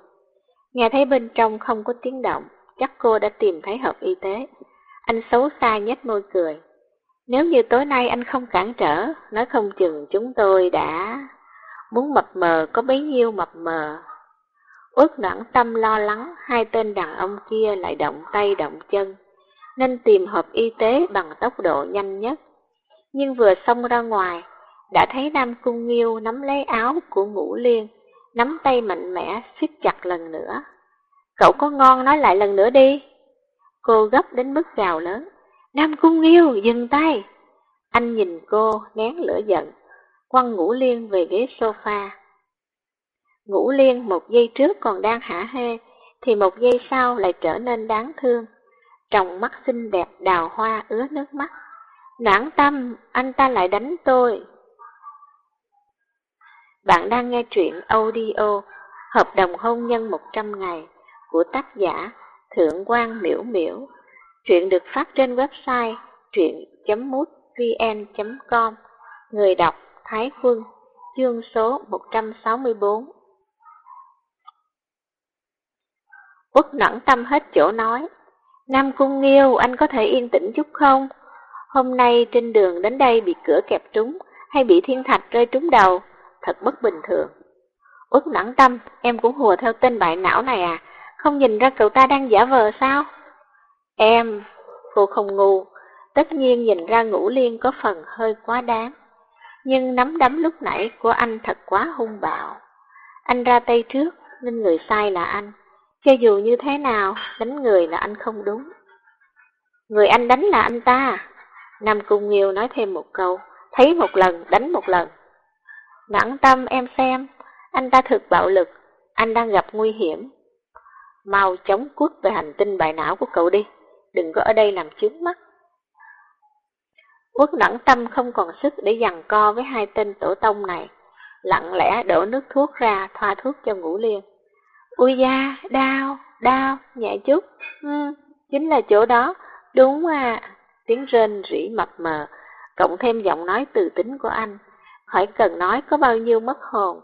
Nghe thấy bên trong không có tiếng động, chắc cô đã tìm thấy hộp y tế. Anh xấu xa nhếch môi cười. Nếu như tối nay anh không cản trở, nói không chừng chúng tôi đã... Muốn mập mờ có bấy nhiêu mập mờ. Ước noãn tâm lo lắng hai tên đàn ông kia lại động tay động chân, nên tìm hộp y tế bằng tốc độ nhanh nhất. Nhưng vừa xông ra ngoài, đã thấy Nam Cung Nghiêu nắm lấy áo của Ngũ Liên, nắm tay mạnh mẽ siết chặt lần nữa. Cậu có ngon nói lại lần nữa đi. Cô gấp đến mức gào lớn. Nam Cung Nghiêu, dừng tay. Anh nhìn cô, nén lửa giận, quăng Ngũ Liên về ghế sofa. Ngũ Liên một giây trước còn đang hả hê, thì một giây sau lại trở nên đáng thương. Trong mắt xinh đẹp đào hoa ứa nước mắt. Nản tâm, anh ta lại đánh tôi. Bạn đang nghe truyện audio Hợp đồng hôn nhân 100 ngày của tác giả Thượng quan Miễu Miễu. Truyện được phát trên website truyện.mútvn.com Người đọc Thái Quân Chương số 164 Quốc noãn tâm hết chỗ nói Nam Cung Nghiêu, anh có thể yên tĩnh chút không? Hôm nay trên đường đến đây bị cửa kẹp trúng hay bị thiên thạch rơi trúng đầu, thật bất bình thường. Út noãn tâm, em cũng hùa theo tên bại não này à, không nhìn ra cậu ta đang giả vờ sao? Em, cô không ngu, tất nhiên nhìn ra ngũ liên có phần hơi quá đáng. Nhưng nắm đấm lúc nãy của anh thật quá hung bạo. Anh ra tay trước, nên người sai là anh. Cho dù như thế nào, đánh người là anh không đúng. Người anh đánh là anh ta. Nam Cung Nghiêu nói thêm một câu, thấy một lần, đánh một lần. Nặng tâm em xem, anh ta thực bạo lực, anh đang gặp nguy hiểm. Mau chống quốc về hành tinh bại não của cậu đi, đừng có ở đây làm chướng mắt. Quốc nặng tâm không còn sức để giằng co với hai tên tổ tông này, lặng lẽ đổ nước thuốc ra thoa thuốc cho ngũ liên. Ui da, đau, đau, nhẹ chút, ừ, chính là chỗ đó, đúng à, tiếng rên rỉ mập mờ, cộng thêm giọng nói từ tính của anh, khỏi cần nói có bao nhiêu mất hồn,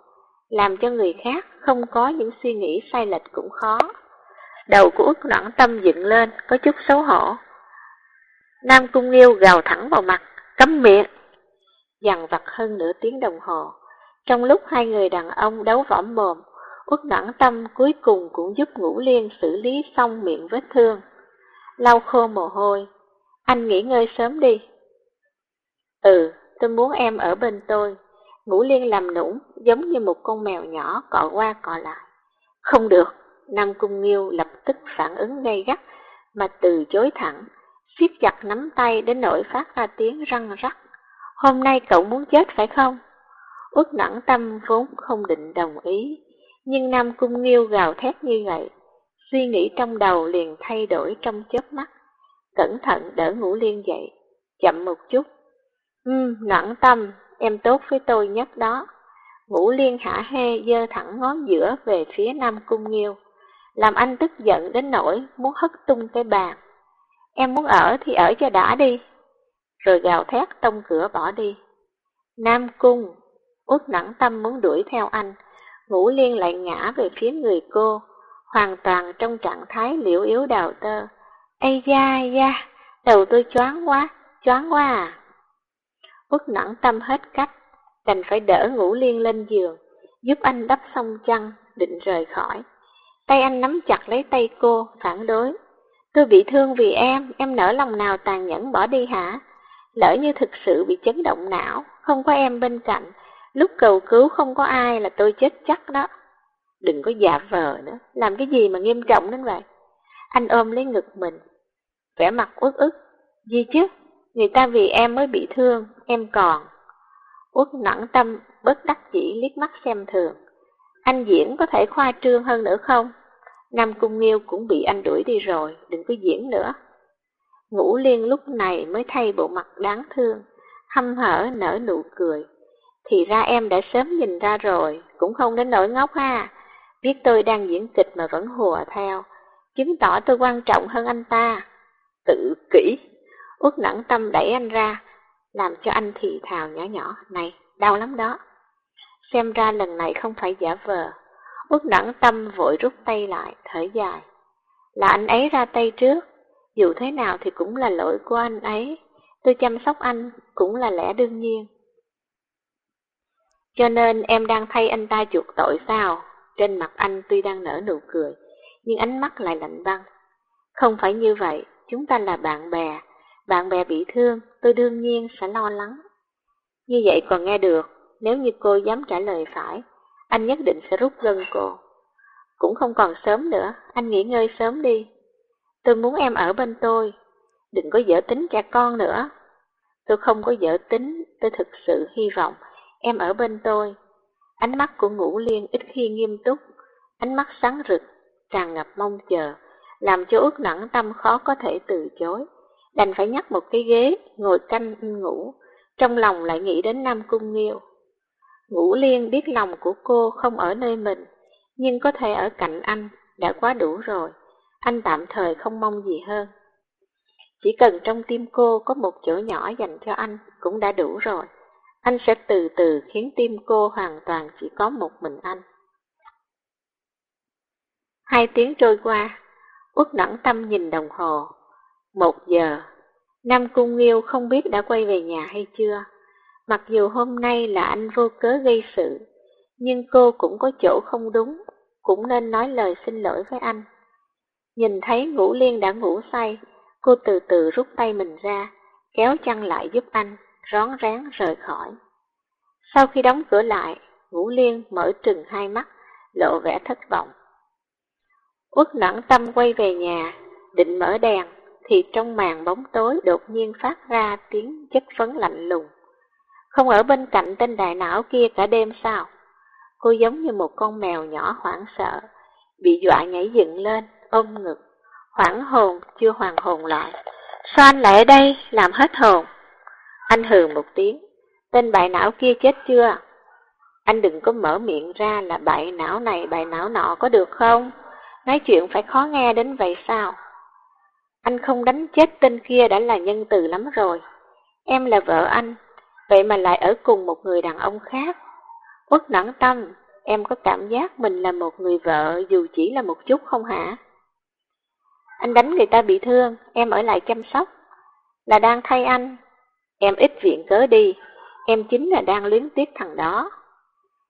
làm cho người khác không có những suy nghĩ sai lệch cũng khó. Đầu của út noãn tâm dựng lên, có chút xấu hổ. Nam Cung Nghiêu gào thẳng vào mặt, cấm miệng. Dằn vặt hơn nửa tiếng đồng hồ. Trong lúc hai người đàn ông đấu võ mồm, Uất Noãn Tâm cuối cùng cũng giúp Ngũ Liên xử lý xong miệng vết thương. Lau khô mồ hôi. Anh nghỉ ngơi sớm đi. Ừ, tôi muốn em ở bên tôi. Ngũ Liên làm nũng, giống như một con mèo nhỏ cọ qua cọ lại. Không được, Nam Cung Nghiêu lập tức phản ứng gay gắt, mà từ chối thẳng, siết chặt nắm tay đến nỗi phát ra tiếng răng rắc. Hôm nay cậu muốn chết phải không? Út nẵng tâm vốn không định đồng ý, nhưng Nam Cung Nghiêu gào thét như vậy, suy nghĩ trong đầu liền thay đổi trong chớp mắt. Cẩn thận đỡ ngủ liên dậy, chậm một chút. Ừm, noãn tâm, em tốt với tôi nhất đó. Ngũ liên hả hê dơ thẳng ngón giữa về phía Nam Cung Nghiêu, làm anh tức giận đến nỗi muốn hất tung cái bàn. Em muốn ở thì ở cho đã đi. Rồi gào thét tông cửa bỏ đi. Nam Cung, út nặng tâm muốn đuổi theo anh, ngũ liên lại ngã về phía người cô, hoàn toàn trong trạng thái liễu yếu đào tơ. Ây da, da, đầu tôi choáng quá, choáng quá à. Út nặng tâm hết cách, đành phải đỡ ngũ liên lên giường, giúp anh đắp xong chăn, định rời khỏi. Tay anh nắm chặt lấy tay cô, phản đối. Tôi bị thương vì em, em nỡ lòng nào tàn nhẫn bỏ đi hả? Lỡ như thực sự bị chấn động não, không có em bên cạnh, lúc cầu cứu không có ai là tôi chết chắc đó. Đừng có giả vờ nữa, làm cái gì mà nghiêm trọng đến vậy? Anh ôm lấy ngực mình, vẻ mặt uất ức. Gì chứ, người ta vì em mới bị thương, em còn. Uất nặng tâm, bất đắc chỉ liếc mắt xem thường. Anh diễn có thể khoa trương hơn nữa không? Nam Cung Nghiêu cũng bị anh đuổi đi rồi, đừng có diễn nữa. Ngũ Liên lúc này mới thay bộ mặt đáng thương, hâm hở nở nụ cười. Thì ra em đã sớm nhìn ra rồi, cũng không đến nỗi ngốc ha. Biết tôi đang diễn kịch mà vẫn hùa theo, chứng tỏ tôi quan trọng hơn anh ta. Tự kỷ, Út nặng tâm đẩy anh ra, làm cho anh thì thào nhỏ nhỏ, này, đau lắm đó. Xem ra lần này không phải giả vờ, Út nặng tâm vội rút tay lại, thở dài. Là anh ấy ra tay trước, dù thế nào thì cũng là lỗi của anh ấy, tôi chăm sóc anh cũng là lẽ đương nhiên. Cho nên em đang thay anh ta chuộc tội sao? Trên mặt anh tuy đang nở nụ cười, nhưng ánh mắt lại lạnh băng. Không phải như vậy, chúng ta là bạn bè. Bạn bè bị thương, tôi đương nhiên sẽ lo lắng. Như vậy còn nghe được, nếu như cô dám trả lời phải, anh nhất định sẽ rút gân cô. Cũng không còn sớm nữa, anh nghỉ ngơi sớm đi. Tôi muốn em ở bên tôi, đừng có dở tính cha con nữa. Tôi không có dở tính, tôi thực sự hy vọng em ở bên tôi. Ánh mắt của ngũ liên ít khi nghiêm túc, ánh mắt sáng rực, tràn ngập mong chờ, làm cho ước nặng tâm khó có thể từ chối. Đành phải nhắc một cái ghế, ngồi canh ngủ, trong lòng lại nghĩ đến Nam Cung Nghiêu. Ngũ Liên biết lòng của cô không ở nơi mình, nhưng có thể ở cạnh anh, đã quá đủ rồi. Anh tạm thời không mong gì hơn. Chỉ cần trong tim cô có một chỗ nhỏ dành cho anh cũng đã đủ rồi. Anh sẽ từ từ khiến tim cô hoàn toàn chỉ có một mình anh. Hai tiếng trôi qua, Út nẵng tâm nhìn đồng hồ. Một giờ, Nam Cung Nghiêu không biết đã quay về nhà hay chưa. Mặc dù hôm nay là anh vô cớ gây sự, nhưng cô cũng có chỗ không đúng, cũng nên nói lời xin lỗi với anh. Nhìn thấy ngũ liên đã ngủ say, cô từ từ rút tay mình ra, kéo chăn lại giúp anh, rón rén rời khỏi. Sau khi đóng cửa lại, Vũ liên mở trừng hai mắt, lộ vẻ thất vọng. Uất nản tâm quay về nhà, định mở đèn, thì trong màn bóng tối đột nhiên phát ra tiếng chất vấn lạnh lùng. Không ở bên cạnh tên đại não kia cả đêm sao? Cô giống như một con mèo nhỏ hoảng sợ, bị dọa nhảy dựng lên, ôm ngực, hoảng hồn chưa hoàn hồn lại. Sao anh lại ở đây, làm hết hồn? Anh hừ một tiếng, tên bại não kia chết chưa? Anh đừng có mở miệng ra là bại não này bại não nọ có được không? Nói chuyện phải khó nghe đến vậy sao? Anh không đánh chết tên kia đã là nhân từ lắm rồi. Em là vợ anh, vậy mà lại ở cùng một người đàn ông khác. Uất nản tâm, em có cảm giác mình là một người vợ dù chỉ là một chút không hả? Anh đánh người ta bị thương, em ở lại chăm sóc. Là đang thay anh. Em ít viện cớ đi, em chính là đang luyến tiếc thằng đó.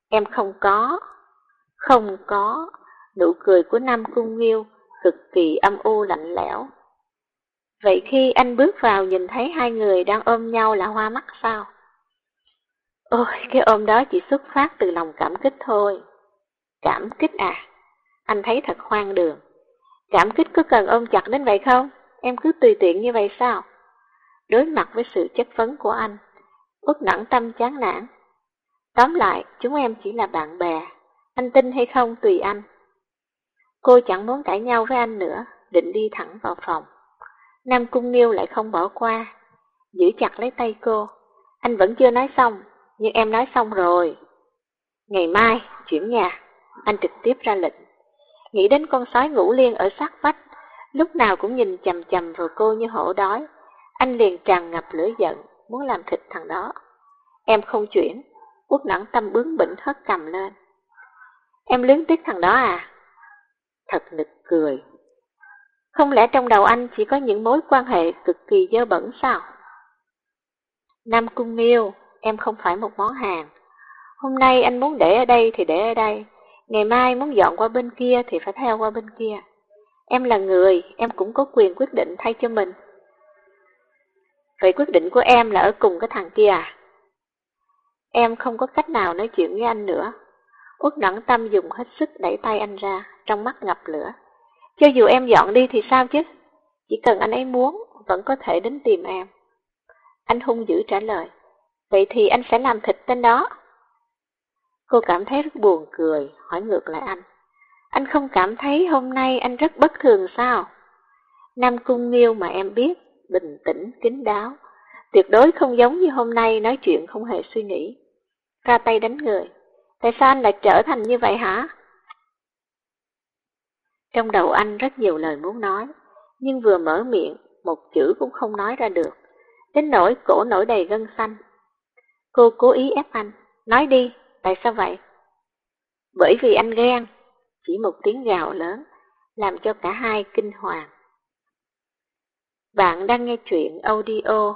Em không có, không có, nụ cười của Nam Cung Nghiêu cực kỳ âm u lạnh lẽo. Vậy khi anh bước vào nhìn thấy hai người đang ôm nhau là hoa mắt sao? Ôi, cái ôm đó chỉ xuất phát từ lòng cảm kích thôi. Cảm kích à? Anh thấy thật hoang đường. Cảm kích có cần ôm chặt đến vậy không? Em cứ tùy tiện như vậy sao? Đối mặt với sự chất vấn của anh, uất nặng tâm chán nản. Tóm lại, chúng em chỉ là bạn bè. Anh tin hay không tùy anh. Cô chẳng muốn cãi nhau với anh nữa, định đi thẳng vào phòng. Nam Cung Nghiêu lại không bỏ qua, giữ chặt lấy tay cô. Anh vẫn chưa nói xong, nhưng em nói xong rồi. Ngày mai, chuyển nhà, anh trực tiếp ra lệnh. Nghĩ đến con sói ngủ liên ở sát vách, lúc nào cũng nhìn chầm chầm vào cô như hổ đói. Anh liền tràn ngập lửa giận, muốn làm thịt thằng đó. Em không chuyển, quốc nặng tâm bướng bỉnh hất cầm lên. Em luyến tiếc thằng đó à? Thật nực cười. Không lẽ trong đầu anh chỉ có những mối quan hệ cực kỳ dơ bẩn sao? Nam Cung Miêu, em không phải một món hàng. Hôm nay anh muốn để ở đây thì để ở đây, ngày mai muốn dọn qua bên kia thì phải theo qua bên kia. Em là người, em cũng có quyền quyết định thay cho mình. Vậy quyết định của em là ở cùng cái thằng kia à? Em không có cách nào nói chuyện với anh nữa. Út nặng tâm dùng hết sức đẩy tay anh ra, trong mắt ngập lửa. Cho dù em dọn đi thì sao chứ? Chỉ cần anh ấy muốn, vẫn có thể đến tìm em. Anh hung dữ trả lời. Vậy thì anh sẽ làm thịt tên đó. Cô cảm thấy rất buồn cười, hỏi ngược lại anh. Anh không cảm thấy hôm nay anh rất bất thường sao? Nam Cung Nghiêu mà em biết, bình tĩnh, kín đáo, tuyệt đối không giống như hôm nay nói chuyện không hề suy nghĩ. Ra tay đánh người. Tại sao anh lại trở thành như vậy hả? Trong đầu anh rất nhiều lời muốn nói, nhưng vừa mở miệng, một chữ cũng không nói ra được. Đến nỗi cổ nổi đầy gân xanh. Cô cố ý ép anh, nói đi, tại sao vậy? Bởi vì anh ghen, chỉ một tiếng gào lớn, làm cho cả hai kinh hoàng. Bạn đang nghe chuyện audio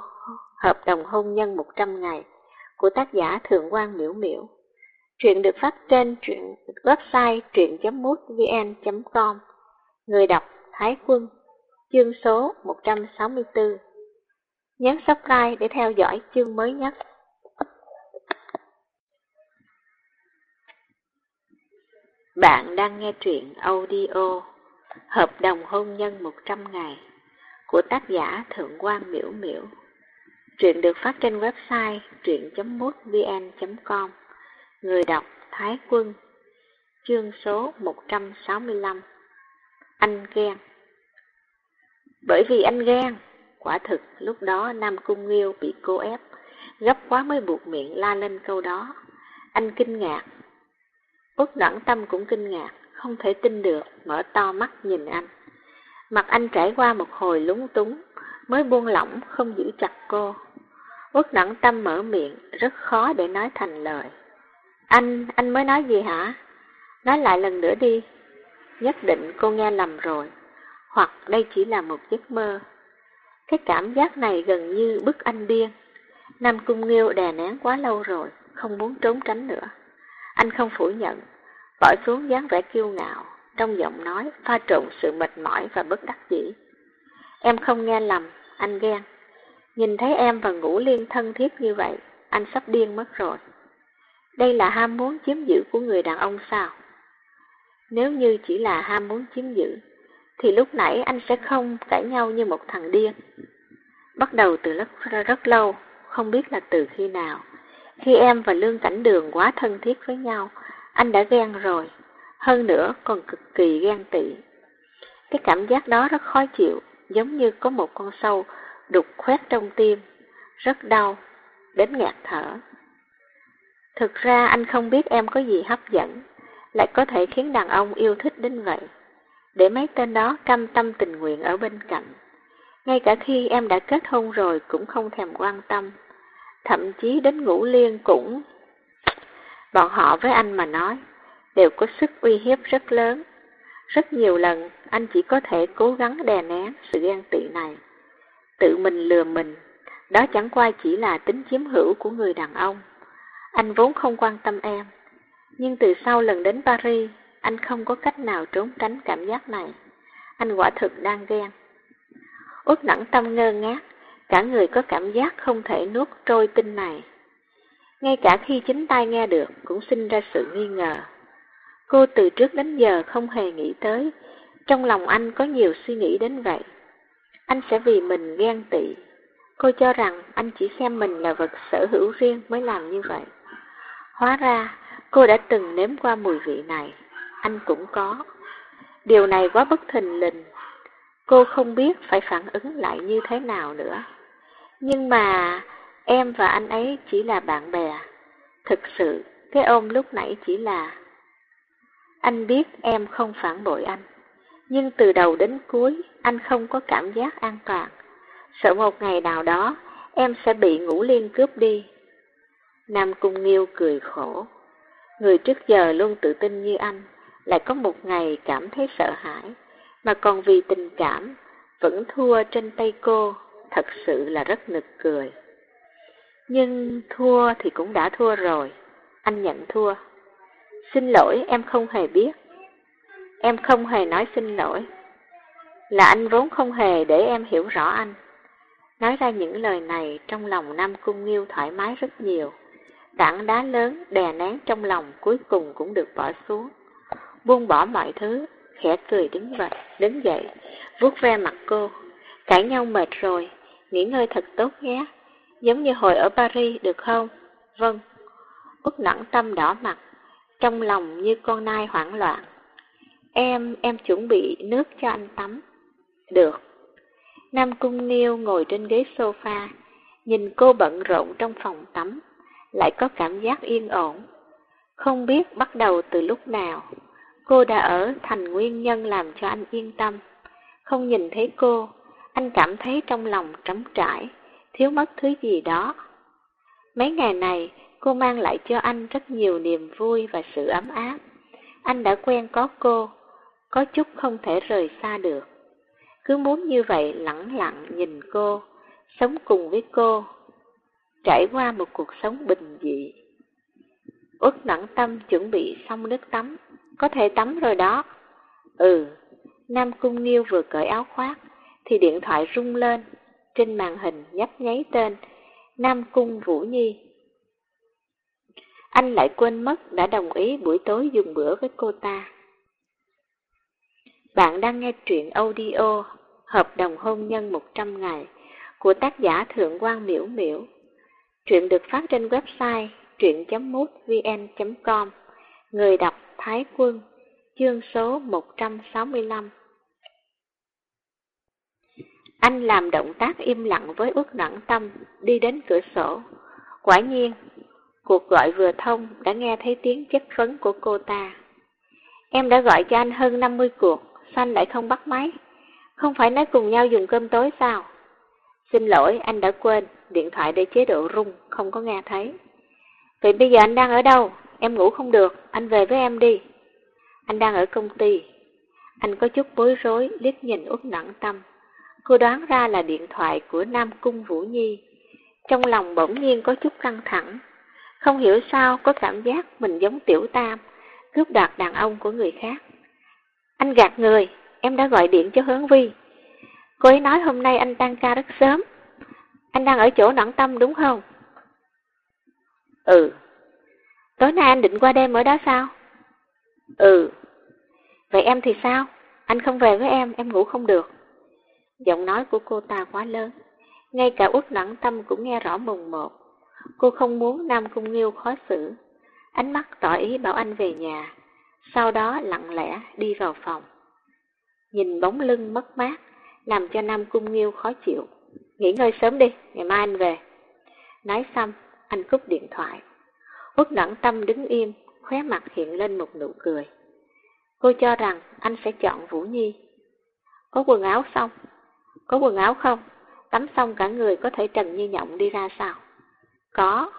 Hợp đồng hôn nhân 100 ngày của tác giả Thượng quan Miễu Miễu. Truyện được phát trên truyện website truyện.mútvn.com Người đọc Thái Quân, Chương số 164 Nhấn subscribe để theo dõi chương mới nhất. Bạn đang nghe truyện audio Hợp đồng hôn nhân 100 ngày của tác giả Thượng quan Miễu Miễu. Truyện được phát trên website truyện.mútvn.com Người đọc Thái Quân Chương số 165 Anh ghen Bởi vì anh ghen, quả thực lúc đó Nam Cung Nghiêu bị cô ép, gấp quá mới buộc miệng la lên câu đó. Anh kinh ngạc. bất đẳng tâm cũng kinh ngạc, không thể tin được, mở to mắt nhìn anh. Mặt anh trải qua một hồi lúng túng, mới buông lỏng không giữ chặt cô. uất nặng tâm mở miệng, rất khó để nói thành lời. Anh, anh mới nói gì hả? Nói lại lần nữa đi. Nhất định cô nghe lầm rồi, hoặc đây chỉ là một giấc mơ. Cái cảm giác này gần như bức anh điên. Nam Cung Nghiêu đè nén quá lâu rồi, không muốn trốn tránh nữa. Anh không phủ nhận, bỏ xuống dáng vẻ kiêu ngạo, trong giọng nói pha trộn sự mệt mỏi và bất đắc dĩ. Em không nghe lầm, anh ghen. Nhìn thấy em và ngủ liên thân thiết như vậy, anh sắp điên mất rồi. Đây là ham muốn chiếm giữ của người đàn ông sao? Nếu như chỉ là ham muốn chiếm giữ, thì lúc nãy anh sẽ không cãi nhau như một thằng điên. Bắt đầu từ rất, rất lâu, không biết là từ khi nào. Khi em và Lương Cảnh Đường quá thân thiết với nhau, anh đã ghen rồi, hơn nữa còn cực kỳ ghen tị. Cái cảm giác đó rất khó chịu, giống như có một con sâu đục khoét trong tim, rất đau, đến ngạt thở. Thực ra anh không biết em có gì hấp dẫn, lại có thể khiến đàn ông yêu thích đến vậy, để mấy tên đó cam tâm tình nguyện ở bên cạnh. Ngay cả khi em đã kết hôn rồi cũng không thèm quan tâm, thậm chí đến ngủ liên cũng... Bọn họ với anh mà nói, đều có sức uy hiếp rất lớn. Rất nhiều lần anh chỉ có thể cố gắng đè nén sự ghen tị này. Tự mình lừa mình, đó chẳng qua chỉ là tính chiếm hữu của người đàn ông. Anh vốn không quan tâm em, nhưng từ sau lần đến Paris, anh không có cách nào trốn tránh cảm giác này. Anh quả thực đang ghen. Út nặng tâm ngơ ngác, cả người có cảm giác không thể nuốt trôi tin này. Ngay cả khi chính tay nghe được cũng sinh ra sự nghi ngờ. Cô từ trước đến giờ không hề nghĩ tới, trong lòng anh có nhiều suy nghĩ đến vậy. Anh sẽ vì mình ghen tị. Cô cho rằng anh chỉ xem mình là vật sở hữu riêng mới làm như vậy. Hóa ra, cô đã từng nếm qua mùi vị này, anh cũng có. Điều này quá bất thình lình, cô không biết phải phản ứng lại như thế nào nữa. Nhưng mà em và anh ấy chỉ là bạn bè. Thực sự, cái ôm lúc nãy chỉ là... Anh biết em không phản bội anh, nhưng từ đầu đến cuối anh không có cảm giác an toàn. Sợ một ngày nào đó em sẽ bị ngủ liên cướp đi. Nam Cung Nghiêu cười khổ. Người trước giờ luôn tự tin như anh, lại có một ngày cảm thấy sợ hãi, mà còn vì tình cảm, vẫn thua trên tay cô, thật sự là rất nực cười. Nhưng thua thì cũng đã thua rồi, anh nhận thua. Xin lỗi, em không hề biết. Em không hề nói xin lỗi. Là anh vốn không hề để em hiểu rõ anh. Nói ra những lời này trong lòng Nam Cung Nghiêu thoải mái rất nhiều. Tảng đá lớn đè nén trong lòng cuối cùng cũng được bỏ xuống. Buông bỏ mọi thứ, khẽ cười đứng dậy, đứng dậy, vuốt ve mặt cô. Cãi nhau mệt rồi, nghỉ ngơi thật tốt nhé. Giống như hồi ở Paris được không? Vâng. Út nặng tâm đỏ mặt, trong lòng như con nai hoảng loạn. Em, em chuẩn bị nước cho anh tắm. Được. Nam Cung Nghiêu ngồi trên ghế sofa, nhìn cô bận rộn trong phòng tắm, lại có cảm giác yên ổn. Không biết bắt đầu từ lúc nào, cô đã ở thành nguyên nhân làm cho anh yên tâm. Không nhìn thấy cô, anh cảm thấy trong lòng trống trải, thiếu mất thứ gì đó. Mấy ngày này, cô mang lại cho anh rất nhiều niềm vui và sự ấm áp. Anh đã quen có cô, có chút không thể rời xa được. Cứ muốn như vậy lặng lặng nhìn cô, sống cùng với cô, trải qua một cuộc sống bình dị. Út nặng tâm chuẩn bị xong nước tắm, có thể tắm rồi đó. Ừ, Nam Cung Nghiêu vừa cởi áo khoác, thì điện thoại rung lên, trên màn hình nhấp nháy tên Nam Cung Vũ Nhi. Anh lại quên mất đã đồng ý buổi tối dùng bữa với cô ta. Bạn đang nghe truyện audio Hợp đồng hôn nhân 100 ngày của tác giả Thượng quan Miễu Miễu. Truyện được phát trên website truyện.mútvn.com Người đọc Thái Quân Chương số 165 Anh làm động tác im lặng với ước nặng tâm, đi đến cửa sổ. Quả nhiên, cuộc gọi vừa thông đã nghe thấy tiếng chất vấn của cô ta. Em đã gọi cho anh hơn 50 cuộc, sao anh lại không bắt máy? Không phải nói cùng nhau dùng cơm tối sao? Xin lỗi, anh đã quên, điện thoại để chế độ rung, không có nghe thấy. Vậy bây giờ anh đang ở đâu? Em ngủ không được, anh về với em đi. Anh đang ở công ty. Anh có chút bối rối, liếc nhìn út nặng tâm. Cô đoán ra là điện thoại của Nam Cung Vũ Nhi. Trong lòng bỗng nhiên có chút căng thẳng. Không hiểu sao có cảm giác mình giống tiểu tam, cướp đoạt đàn ông của người khác. Anh gạt người, em đã gọi điện cho hướng vi. Cô ấy nói hôm nay anh tan ca rất sớm. Anh đang ở chỗ nặng tâm đúng không? Ừ. Tối nay anh định qua đêm ở đó sao? Ừ. Vậy em thì sao? anh không về với em, em ngủ không được. Giọng nói của cô ta quá lớn, ngay cả út nặng tâm cũng nghe rõ mùng một. Cô không muốn Nam Cung Nghiêu khó xử, ánh mắt tỏ ý bảo anh về nhà, sau đó lặng lẽ đi vào phòng. Nhìn bóng lưng mất mát, làm cho Nam Cung Nghiêu khó chịu. Nghỉ ngơi sớm đi, ngày mai anh về. Nói xong, anh cúp điện thoại. Út nặng tâm đứng im, khóe mặt hiện lên một nụ cười. Cô cho rằng anh sẽ chọn Vũ Nhi. Có quần áo xong? Có quần áo không? Tắm xong cả người có thể trần như nhộng đi ra sao? Có.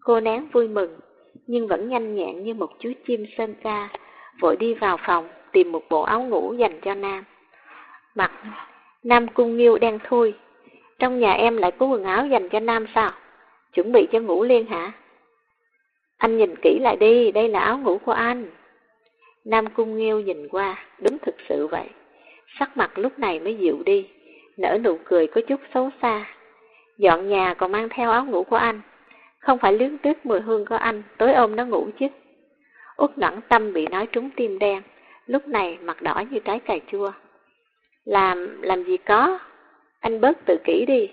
Cô nén vui mừng, nhưng vẫn nhanh nhẹn như một chú chim sơn ca, vội đi vào phòng tìm một bộ áo ngủ dành cho Nam. Mặt Nam cung nghiêu đang thui. Trong nhà em lại có quần áo dành cho Nam sao? Chuẩn bị cho ngủ liên hả? Anh nhìn kỹ lại đi, đây là áo ngủ của anh. Nam cung nghiêu nhìn qua, đúng thực sự vậy. Sắc mặt lúc này mới dịu đi, nở nụ cười có chút xấu xa. Dọn nhà còn mang theo áo ngủ của anh. Không phải lướt tuyết mùi hương của anh, tối ôm nó ngủ chứ. Út nặng tâm bị nói trúng tim đen, lúc này mặt đỏ như trái cà chua. Làm, làm gì có, anh bớt tự kỷ đi.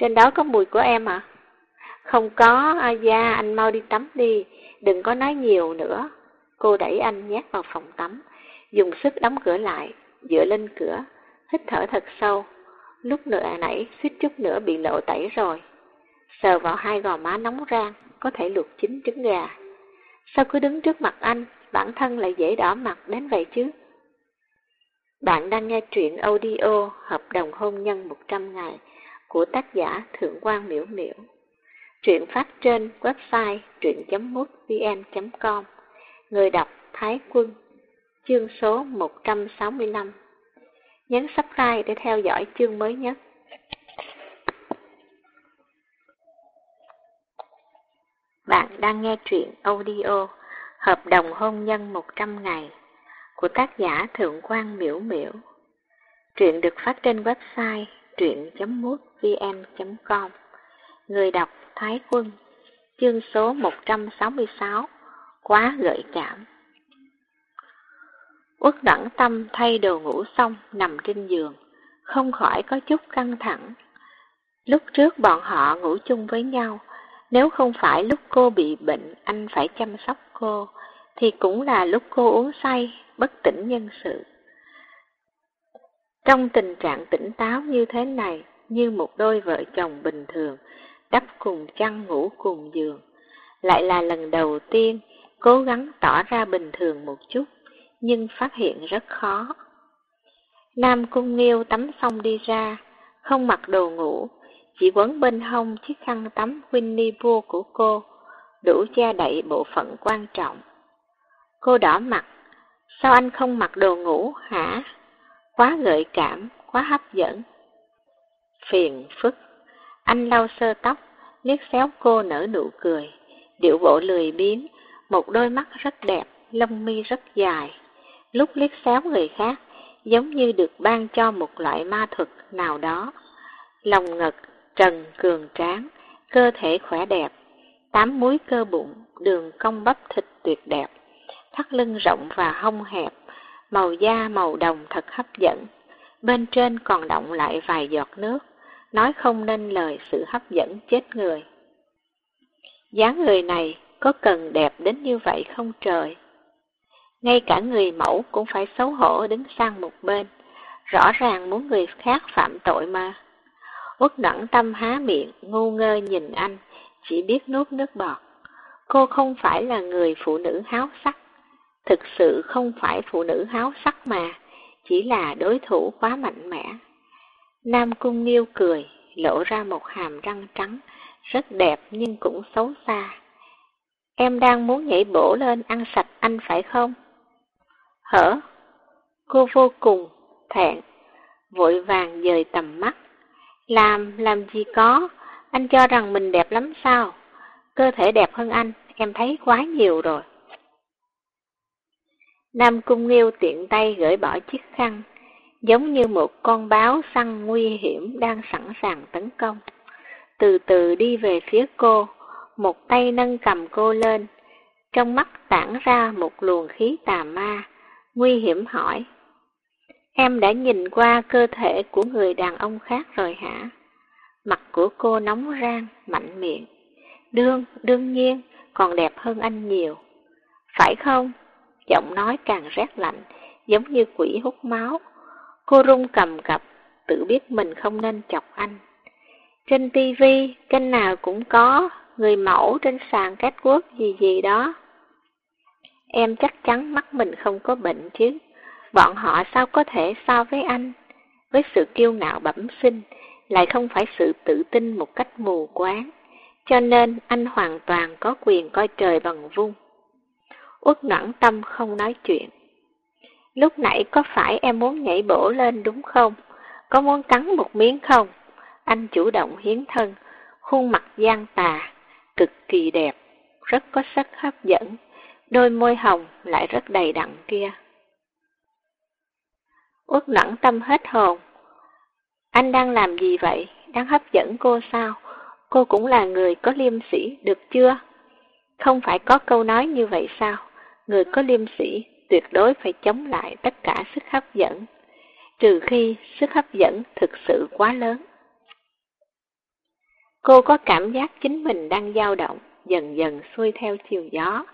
Trên đó có mùi của em à? Không có, a da, anh mau đi tắm đi, đừng có nói nhiều nữa. Cô đẩy anh nhét vào phòng tắm, dùng sức đóng cửa lại, dựa lên cửa, hít thở thật sâu. Lúc nửa nãy suýt chút nữa bị lộ tẩy rồi. Sờ vào hai gò má nóng rang, có thể luộc chín trứng gà. Sao cứ đứng trước mặt anh, bản thân lại dễ đỏ mặt đến vậy chứ? Bạn đang nghe truyện audio Hợp đồng hôn nhân 100 ngày của tác giả Thượng quan Miễu Miễu. Truyện phát trên website truyện.mútvn.com Người đọc Thái Quân Chương số 165 Nhấn subscribe để theo dõi chương mới nhất. Bạn đang nghe truyện audio Hợp đồng hôn nhân 100 ngày của tác giả Thượng quan Miễu Miễu. Truyện được phát trên website truyện.mútvn.com Người đọc Thái Quân, Chương số 166 Quá gợi cảm Uất đẳng tâm thay đồ ngủ xong nằm trên giường, không khỏi có chút căng thẳng. Lúc trước bọn họ ngủ chung với nhau, nếu không phải lúc cô bị bệnh anh phải chăm sóc cô, thì cũng là lúc cô uống say, bất tỉnh nhân sự. Trong tình trạng tỉnh táo như thế này, như một đôi vợ chồng bình thường, đắp cùng chăn ngủ cùng giường, lại là lần đầu tiên cố gắng tỏ ra bình thường một chút, nhưng phát hiện rất khó. Nam Cung Nghiêu tắm xong đi ra, không mặc đồ ngủ, chỉ quấn bên hông chiếc khăn tắm Winnie Pooh của cô, đủ che đậy bộ phận quan trọng. Cô đỏ mặt, sao anh không mặc đồ ngủ hả? Quá gợi cảm, quá hấp dẫn. Phiền phức, anh lau sơ tóc, liếc xéo cô nở nụ cười, điệu bộ lười biếng, một đôi mắt rất đẹp, lông mi rất dài. Lúc liếc xéo người khác, giống như được ban cho một loại ma thuật nào đó. Lòng ngực, trần cường tráng, cơ thể khỏe đẹp, tám múi cơ bụng, đường cong bắp thịt tuyệt đẹp, thắt lưng rộng và hông hẹp, màu da màu đồng thật hấp dẫn. Bên trên còn động lại vài giọt nước, nói không nên lời sự hấp dẫn chết người. dáng người này có cần đẹp đến như vậy không trời? Ngay cả người mẫu cũng phải xấu hổ đứng sang một bên, rõ ràng muốn người khác phạm tội mà. Uất nẫn tâm há miệng, ngu ngơ nhìn anh, chỉ biết nuốt nước bọt. Cô không phải là người phụ nữ háo sắc, thực sự không phải phụ nữ háo sắc mà, chỉ là đối thủ quá mạnh mẽ. Nam Cung Nghiêu cười, lộ ra một hàm răng trắng, rất đẹp nhưng cũng xấu xa. Em đang muốn nhảy bổ lên ăn sạch anh phải không? Hở? Cô vô cùng, thẹn, vội vàng dời tầm mắt. Làm, làm gì có, anh cho rằng mình đẹp lắm sao? Cơ thể đẹp hơn anh, em thấy quá nhiều rồi. Nam Cung Nghiêu tiện tay gửi bỏ chiếc khăn, giống như một con báo săn nguy hiểm đang sẵn sàng tấn công. Từ từ đi về phía cô, một tay nâng cầm cô lên, trong mắt tản ra một luồng khí tà ma, nguy hiểm hỏi. Em đã nhìn qua cơ thể của người đàn ông khác rồi hả? Mặt của cô nóng rang, mạnh miệng. Đương, đương nhiên, còn đẹp hơn anh nhiều. Phải không? Giọng nói càng rét lạnh, giống như quỷ hút máu. Cô rung cầm cập, tự biết mình không nên chọc anh. Trên tivi, kênh nào cũng có, người mẫu trên sàn catwalk gì gì đó. Em chắc chắn mắt mình không có bệnh chứ. Bọn họ sao có thể so với anh? Với sự kiêu ngạo bẩm sinh, lại không phải sự tự tin một cách mù quáng. Cho nên anh hoàn toàn có quyền coi trời bằng vung. Uất noãn tâm không nói chuyện. Lúc nãy có phải em muốn nhảy bổ lên đúng không? Có muốn cắn một miếng không? Anh chủ động hiến thân, khuôn mặt gian tà, cực kỳ đẹp, rất có sức hấp dẫn, đôi môi hồng lại rất đầy đặn kia. Uất nẫn tâm hết hồn. Anh đang làm gì vậy? Đang hấp dẫn cô sao? Cô cũng là người có liêm sĩ, được chưa? Không phải có câu nói như vậy sao? Người có liêm sĩ tuyệt đối phải chống lại tất cả sức hấp dẫn, trừ khi sức hấp dẫn thực sự quá lớn. Cô có cảm giác chính mình đang dao động, dần dần xuôi theo chiều gió.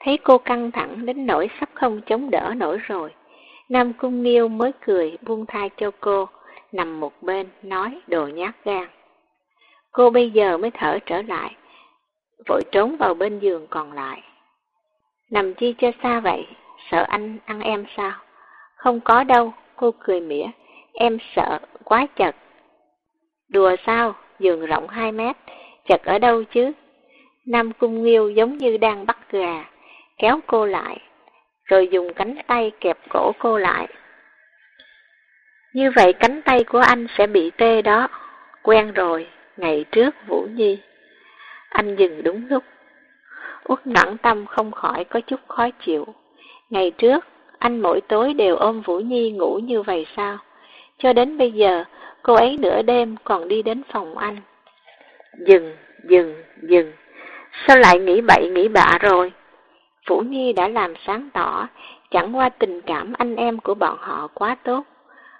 Thấy cô căng thẳng đến nỗi sắp không chống đỡ nổi rồi. Nam Cung Nghiêu mới cười buông thai cho cô, nằm một bên, nói đồ nhát gan. Cô bây giờ mới thở trở lại, vội trốn vào bên giường còn lại. Nằm chi cho xa vậy, sợ anh ăn em sao? Không có đâu, cô cười mỉa, em sợ, quá chật. Đùa sao, giường rộng 2 mét, chật ở đâu chứ? Nam Cung Nghiêu giống như đang bắt gà, kéo cô lại, rồi dùng cánh tay kẹp cổ cô lại. Như vậy cánh tay của anh sẽ bị tê đó, quen rồi, ngày trước Vũ Nhi. Anh dừng đúng lúc. Uất nặng tâm không khỏi có chút khó chịu. Ngày trước, anh mỗi tối đều ôm Vũ Nhi ngủ như vậy sao? Cho đến bây giờ, cô ấy nửa đêm còn đi đến phòng anh. Dừng, dừng, dừng. Sao lại nghĩ bậy nghĩ bạ rồi? Vũ Nhi đã làm sáng tỏ, chẳng qua tình cảm anh em của bọn họ quá tốt.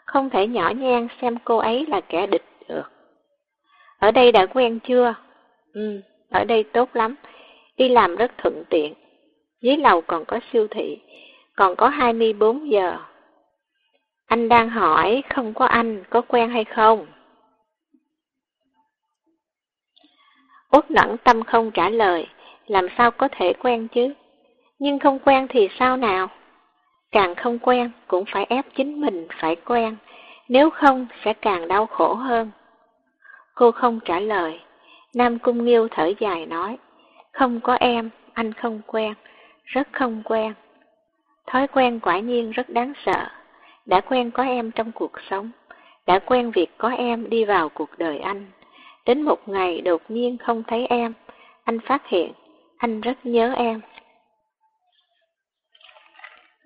Không thể nhỏ nhen xem cô ấy là kẻ địch được. Ở đây đã quen chưa? Ừ, ở đây tốt lắm. Đi làm rất thuận tiện. Dưới lầu còn có siêu thị, còn có 24 giờ. Anh đang hỏi không có anh, có quen hay không? Út Nẫn tâm không trả lời, làm sao có thể quen chứ? Nhưng không quen thì sao nào? Càng không quen cũng phải ép chính mình phải quen, nếu không sẽ càng đau khổ hơn. Cô không trả lời, Nam Cung Nghiêu thở dài nói, không có em, anh không quen, rất không quen. Thói quen quả nhiên rất đáng sợ, đã quen có em trong cuộc sống, đã quen việc có em đi vào cuộc đời anh. Đến một ngày đột nhiên không thấy em, anh phát hiện anh rất nhớ em.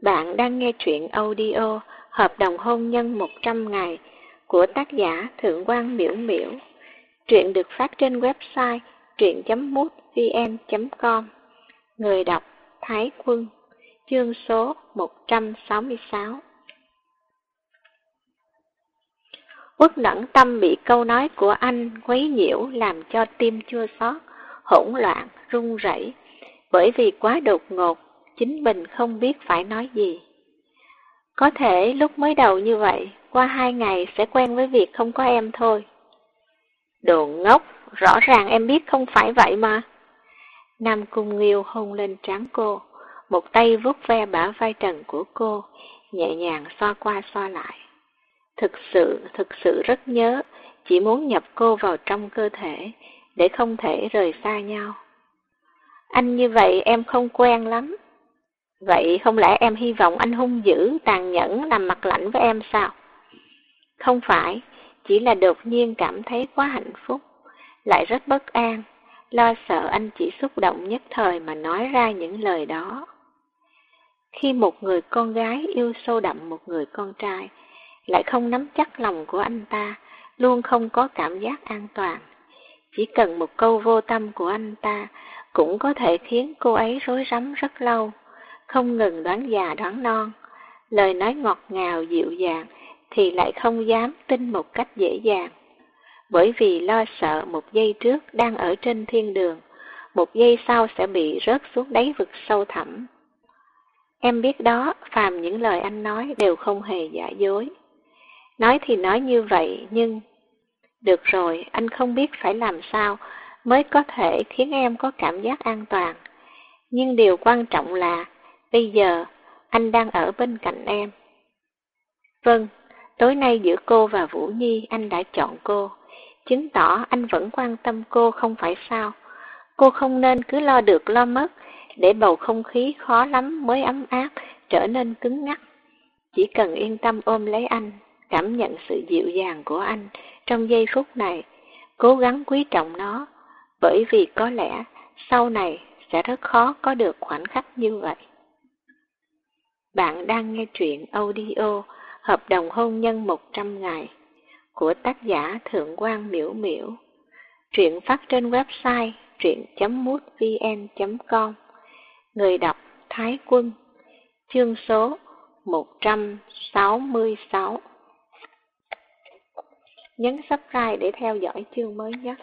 Bạn đang nghe truyện audio Hợp đồng hôn nhân 100 ngày của tác giả Thượng quan Miễu Miễu. Truyện được phát trên website truyện.mútvn.com Người đọc Thái Quân. Chương số 166 Uất lẫn tâm bị câu nói của anh quấy nhiễu làm cho tim chua xót, hỗn loạn, run rẩy, bởi vì quá đột ngột, chính mình không biết phải nói gì. Có thể lúc mới đầu như vậy, qua hai ngày sẽ quen với việc không có em thôi. Đồ ngốc, rõ ràng em biết không phải vậy mà. Nam Cung Nghiêu hôn lên trán cô, một tay vuốt ve bả vai trần của cô, nhẹ nhàng xoa qua xoa lại. Thực sự, thực sự rất nhớ, chỉ muốn nhập cô vào trong cơ thể, để không thể rời xa nhau. Anh như vậy em không quen lắm. Vậy không lẽ em hy vọng anh hung dữ, tàn nhẫn, làm mặt lạnh với em sao? Không phải, chỉ là đột nhiên cảm thấy quá hạnh phúc, lại rất bất an, lo sợ anh chỉ xúc động nhất thời mà nói ra những lời đó. Khi một người con gái yêu sâu đậm một người con trai, lại không nắm chắc lòng của anh ta, luôn không có cảm giác an toàn. Chỉ cần một câu vô tâm của anh ta cũng có thể khiến cô ấy rối rắm rất lâu, không ngừng đoán già đoán non, lời nói ngọt ngào dịu dàng thì lại không dám tin một cách dễ dàng. Bởi vì lo sợ một giây trước đang ở trên thiên đường, một giây sau sẽ bị rớt xuống đáy vực sâu thẳm. Em biết đó, phàm những lời anh nói đều không hề giả dối. Nói thì nói như vậy, nhưng... Được rồi, anh không biết phải làm sao mới có thể khiến em có cảm giác an toàn. Nhưng điều quan trọng là, bây giờ, anh đang ở bên cạnh em. Vâng, tối nay giữa cô và Vũ Nhi anh đã chọn cô, chứng tỏ anh vẫn quan tâm cô không phải sao. Cô không nên cứ lo được lo mất, để bầu không khí khó lắm mới ấm áp, trở nên cứng ngắc. Chỉ cần yên tâm ôm lấy anh, cảm nhận sự dịu dàng của anh trong giây phút này, cố gắng quý trọng nó, bởi vì có lẽ sau này sẽ rất khó có được khoảnh khắc như vậy. Bạn đang nghe truyện audio Hợp đồng hôn nhân 100 ngày của tác giả Thượng quan Miễu Miễu. Truyện phát trên website truyện.mútvn.com Người đọc Thái Quân Chương số 166 Nhấn subscribe để theo dõi chương mới nhất.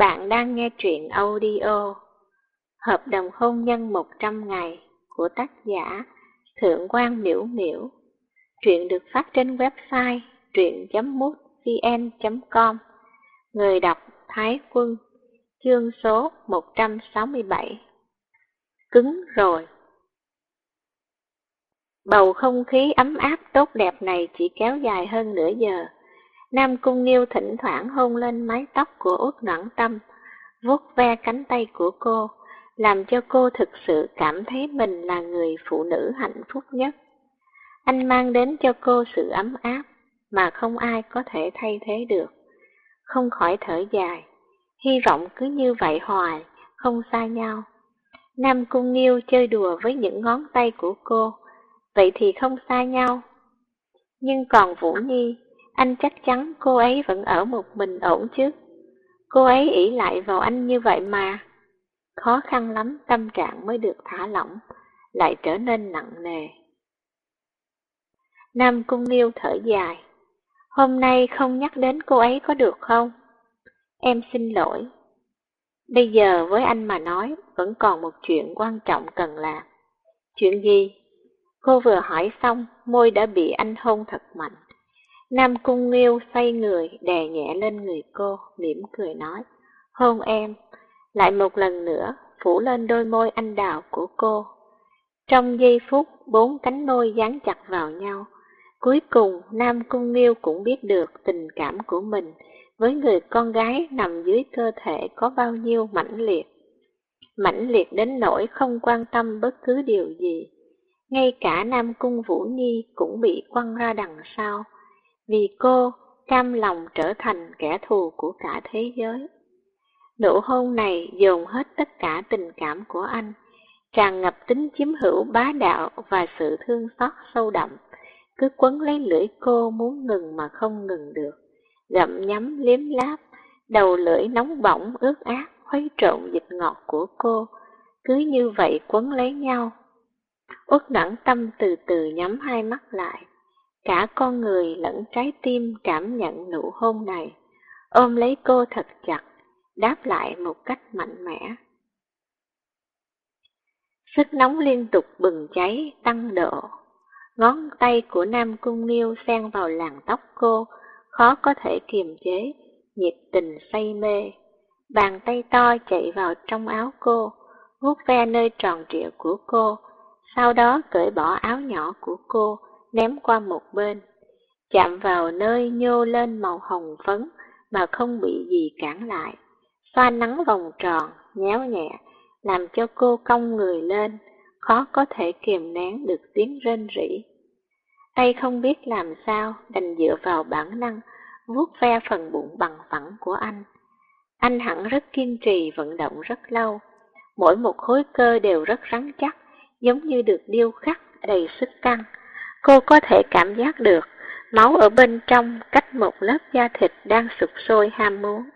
Bạn đang nghe truyện audio Hợp đồng hôn nhân 100 ngày của tác giả Thượng quan Miễu Miễu. Truyện được phát trên website truyện.mútvn.com Người đọc Thái Quân, Chương số 167 Cứng rồi Bầu không khí ấm áp tốt đẹp này chỉ kéo dài hơn nửa giờ. Nam Cung Nghiêu thỉnh thoảng hôn lên mái tóc của Út Noãn Tâm, vuốt ve cánh tay của cô, làm cho cô thực sự cảm thấy mình là người phụ nữ hạnh phúc nhất. Anh mang đến cho cô sự ấm áp mà không ai có thể thay thế được. Không khỏi thở dài, hy vọng cứ như vậy hoài, không xa nhau. Nam Cung Nghiêu chơi đùa với những ngón tay của cô, vậy thì không xa nhau. Nhưng còn Vũ Nhi, anh chắc chắn cô ấy vẫn ở một mình ổn chứ. Cô ấy ỷ lại vào anh như vậy mà. Khó khăn lắm tâm trạng mới được thả lỏng, lại trở nên nặng nề. Nam Cung Nghiêu thở dài. Hôm nay không nhắc đến cô ấy có được không? Em xin lỗi. Bây giờ với anh mà nói, vẫn còn một chuyện quan trọng cần làm. Chuyện gì? Cô vừa hỏi xong, môi đã bị anh hôn thật mạnh. Nam Cung Nghiêu xoay người, đè nhẹ lên người cô, mỉm cười nói, hôn em, lại một lần nữa, phủ lên đôi môi anh đào của cô. Trong giây phút, bốn cánh môi dán chặt vào nhau. Cuối cùng, Nam Cung Nghiêu cũng biết được tình cảm của mình với người con gái nằm dưới cơ thể có bao nhiêu mãnh liệt. Mãnh liệt đến nỗi không quan tâm bất cứ điều gì. Ngay cả Nam Cung Vũ Nhi cũng bị quăng ra đằng sau, vì cô cam lòng trở thành kẻ thù của cả thế giới. Nụ hôn này dồn hết tất cả tình cảm của anh, tràn ngập tính chiếm hữu bá đạo và sự thương xót sâu đậm, cứ quấn lấy lưỡi cô muốn ngừng mà không ngừng được, gặm nhắm liếm láp, đầu lưỡi nóng bỏng ướt át khuấy trộn dịch ngọt của cô, cứ như vậy quấn lấy nhau. Uất đẳng tâm từ từ nhắm hai mắt lại, cả con người lẫn trái tim cảm nhận nụ hôn này, ôm lấy cô thật chặt, đáp lại một cách mạnh mẽ. Sức nóng liên tục bừng cháy, tăng độ. Ngón tay của Nam Cung Nghiêu xen vào làn tóc cô, khó có thể kiềm chế, nhiệt tình say mê. Bàn tay to chạy vào trong áo cô, vuốt ve nơi tròn trịa của cô, sau đó cởi bỏ áo nhỏ của cô, ném qua một bên, chạm vào nơi nhô lên màu hồng phấn mà không bị gì cản lại xoa nắng vòng tròn, nhéo nhẹ, làm cho cô cong người lên, khó có thể kiềm nén được tiếng rên rỉ. Tay không biết làm sao, đành dựa vào bản năng, vuốt ve phần bụng bằng phẳng của anh. Anh hẳn rất kiên trì vận động rất lâu, mỗi một khối cơ đều rất rắn chắc, giống như được điêu khắc đầy sức căng. Cô có thể cảm giác được máu ở bên trong cách một lớp da thịt đang sụp sôi ham muốn.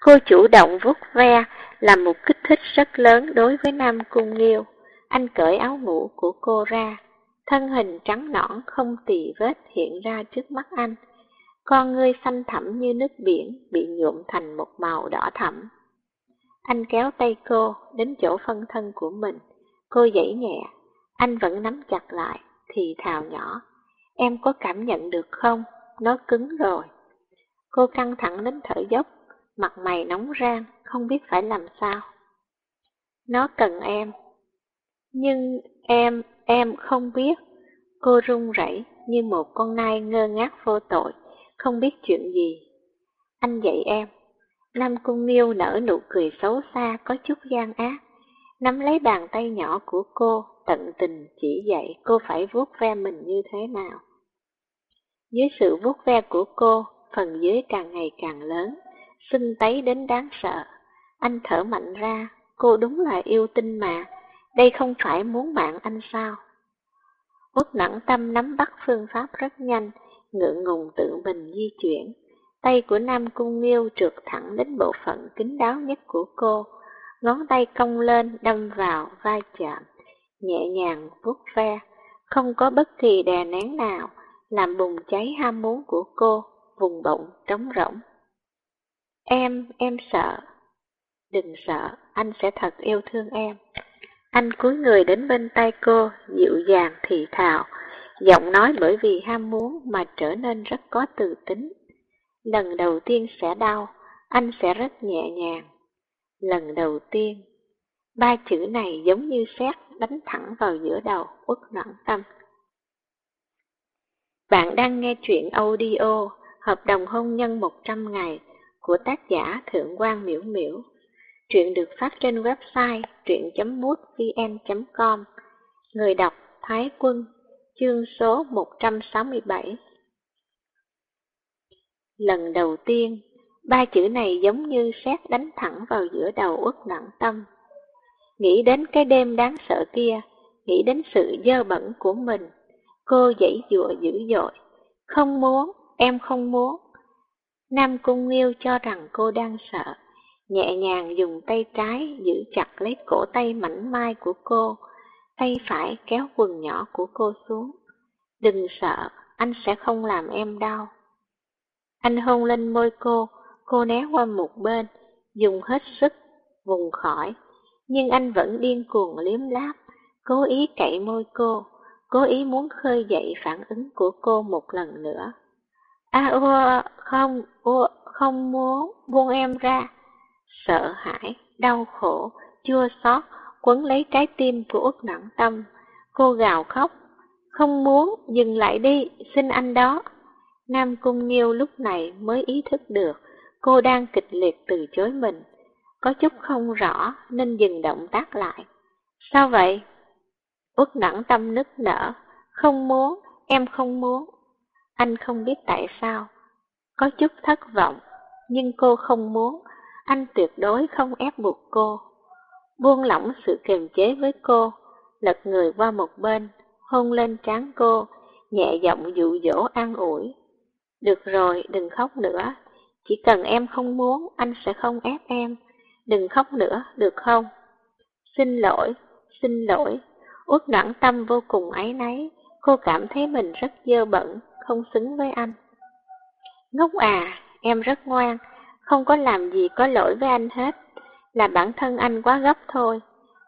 Cô chủ động vuốt ve, là một kích thích rất lớn đối với Nam Cung Nghiêu. Anh cởi áo ngủ của cô ra, thân hình trắng nõn không tỳ vết hiện ra trước mắt anh. Con ngươi xanh thẳm như nước biển bị nhuộm thành một màu đỏ thẫm. Anh kéo tay cô đến chỗ phân thân của mình, cô dãy nhẹ, anh vẫn nắm chặt lại, thì thào nhỏ. Em có cảm nhận được không? Nó cứng rồi. Cô căng thẳng đến thở dốc, mặt mày nóng rang, không biết phải làm sao. Nó cần em. Nhưng em, em không biết. Cô run rẩy như một con nai ngơ ngác vô tội, không biết chuyện gì. Anh dạy em. Nam Cung Miêu nở nụ cười xấu xa có chút gian ác, nắm lấy bàn tay nhỏ của cô, tận tình chỉ dạy cô phải vuốt ve mình như thế nào. Dưới sự vuốt ve của cô, phần dưới càng ngày càng lớn, sưng tấy đến đáng sợ. Anh thở mạnh ra, cô đúng là yêu tinh mà, đây không phải muốn mạng anh sao? Út nặng tâm nắm bắt phương pháp rất nhanh, ngượng ngùng tự mình di chuyển. Tay của Nam Cung Nghiêu trượt thẳng đến bộ phận kín đáo nhất của cô, ngón tay cong lên đâm vào vai chạm, nhẹ nhàng vuốt ve, không có bất kỳ đè nén nào, làm bùng cháy ham muốn của cô, vùng bụng trống rỗng. Em, em sợ. Đừng sợ, anh sẽ thật yêu thương em. Anh cúi người đến bên tay cô, dịu dàng thì thào, giọng nói bởi vì ham muốn mà trở nên rất có từ tính. Lần đầu tiên sẽ đau, anh sẽ rất nhẹ nhàng. Lần đầu tiên, ba chữ này giống như xét đánh thẳng vào giữa đầu uất noãn tâm. Bạn đang nghe chuyện audio Hợp đồng hôn nhân 100 ngày của tác giả Thượng quan Miễu Miễu. Truyện được phát trên website truyện.mútvn.com Người đọc Thái Quân Chương số 167 Lần đầu tiên, ba chữ này giống như xét đánh thẳng vào giữa đầu uất nặng tâm. Nghĩ đến cái đêm đáng sợ kia, nghĩ đến sự dơ bẩn của mình, cô dãy dụa dữ dội. Không muốn, em không muốn. Nam Cung Nghiêu cho rằng cô đang sợ, nhẹ nhàng dùng tay trái giữ chặt lấy cổ tay mảnh mai của cô, tay phải kéo quần nhỏ của cô xuống. Đừng sợ, anh sẽ không làm em đau. Anh hôn lên môi cô, cô né qua một bên, dùng hết sức, vùng khỏi. Nhưng anh vẫn điên cuồng liếm láp, cố ý cậy môi cô, cố ý muốn khơi dậy phản ứng của cô một lần nữa. À ô, không, ô, không muốn, buông em ra. Sợ hãi, đau khổ, chua xót, quấn lấy trái tim của Út nặng tâm. Cô gào khóc, không muốn, dừng lại đi, xin anh đó. Nam Cung Nghiêu lúc này mới ý thức được, cô đang kịch liệt từ chối mình. Có chút không rõ nên dừng động tác lại. Sao vậy? Út nặng tâm nức nở. Không muốn, em không muốn. Anh không biết tại sao. Có chút thất vọng, nhưng cô không muốn. Anh tuyệt đối không ép buộc cô. Buông lỏng sự kiềm chế với cô, lật người qua một bên, hôn lên trán cô, nhẹ giọng dụ dỗ an ủi. Được rồi, đừng khóc nữa. Chỉ cần em không muốn, anh sẽ không ép em. Đừng khóc nữa, được không? Xin lỗi, xin lỗi. Út noãn tâm vô cùng áy náy. Cô cảm thấy mình rất dơ bẩn, không xứng với anh. Ngốc à, em rất ngoan, không có làm gì có lỗi với anh hết. Là bản thân anh quá gấp thôi.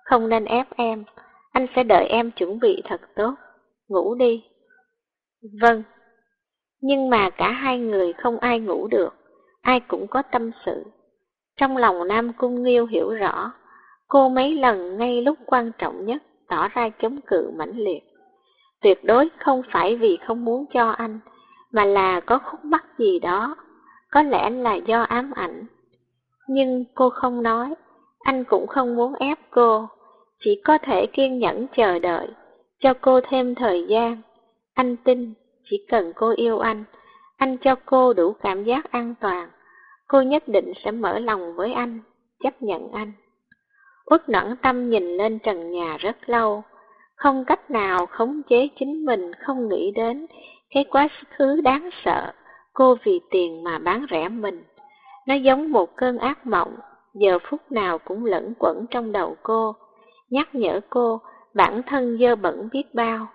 Không nên ép em. Anh sẽ đợi em chuẩn bị thật tốt. Ngủ đi. Vâng. Nhưng mà cả hai người không ai ngủ được, ai cũng có tâm sự. Trong lòng Nam Cung Nghiêu hiểu rõ, cô mấy lần ngay lúc quan trọng nhất tỏ ra chống cự mãnh liệt. Tuyệt đối không phải vì không muốn cho anh, mà là có khúc mắc gì đó, có lẽ là do ám ảnh. Nhưng cô không nói, anh cũng không muốn ép cô, chỉ có thể kiên nhẫn chờ đợi, cho cô thêm thời gian. Anh tin, chỉ cần cô yêu anh, anh cho cô đủ cảm giác an toàn, cô nhất định sẽ mở lòng với anh, chấp nhận anh. Út nẫn tâm nhìn lên trần nhà rất lâu, không cách nào khống chế chính mình không nghĩ đến cái quá khứ đáng sợ, cô vì tiền mà bán rẻ mình. Nó giống một cơn ác mộng, giờ phút nào cũng lẫn quẩn trong đầu cô, nhắc nhở cô bản thân dơ bẩn biết bao.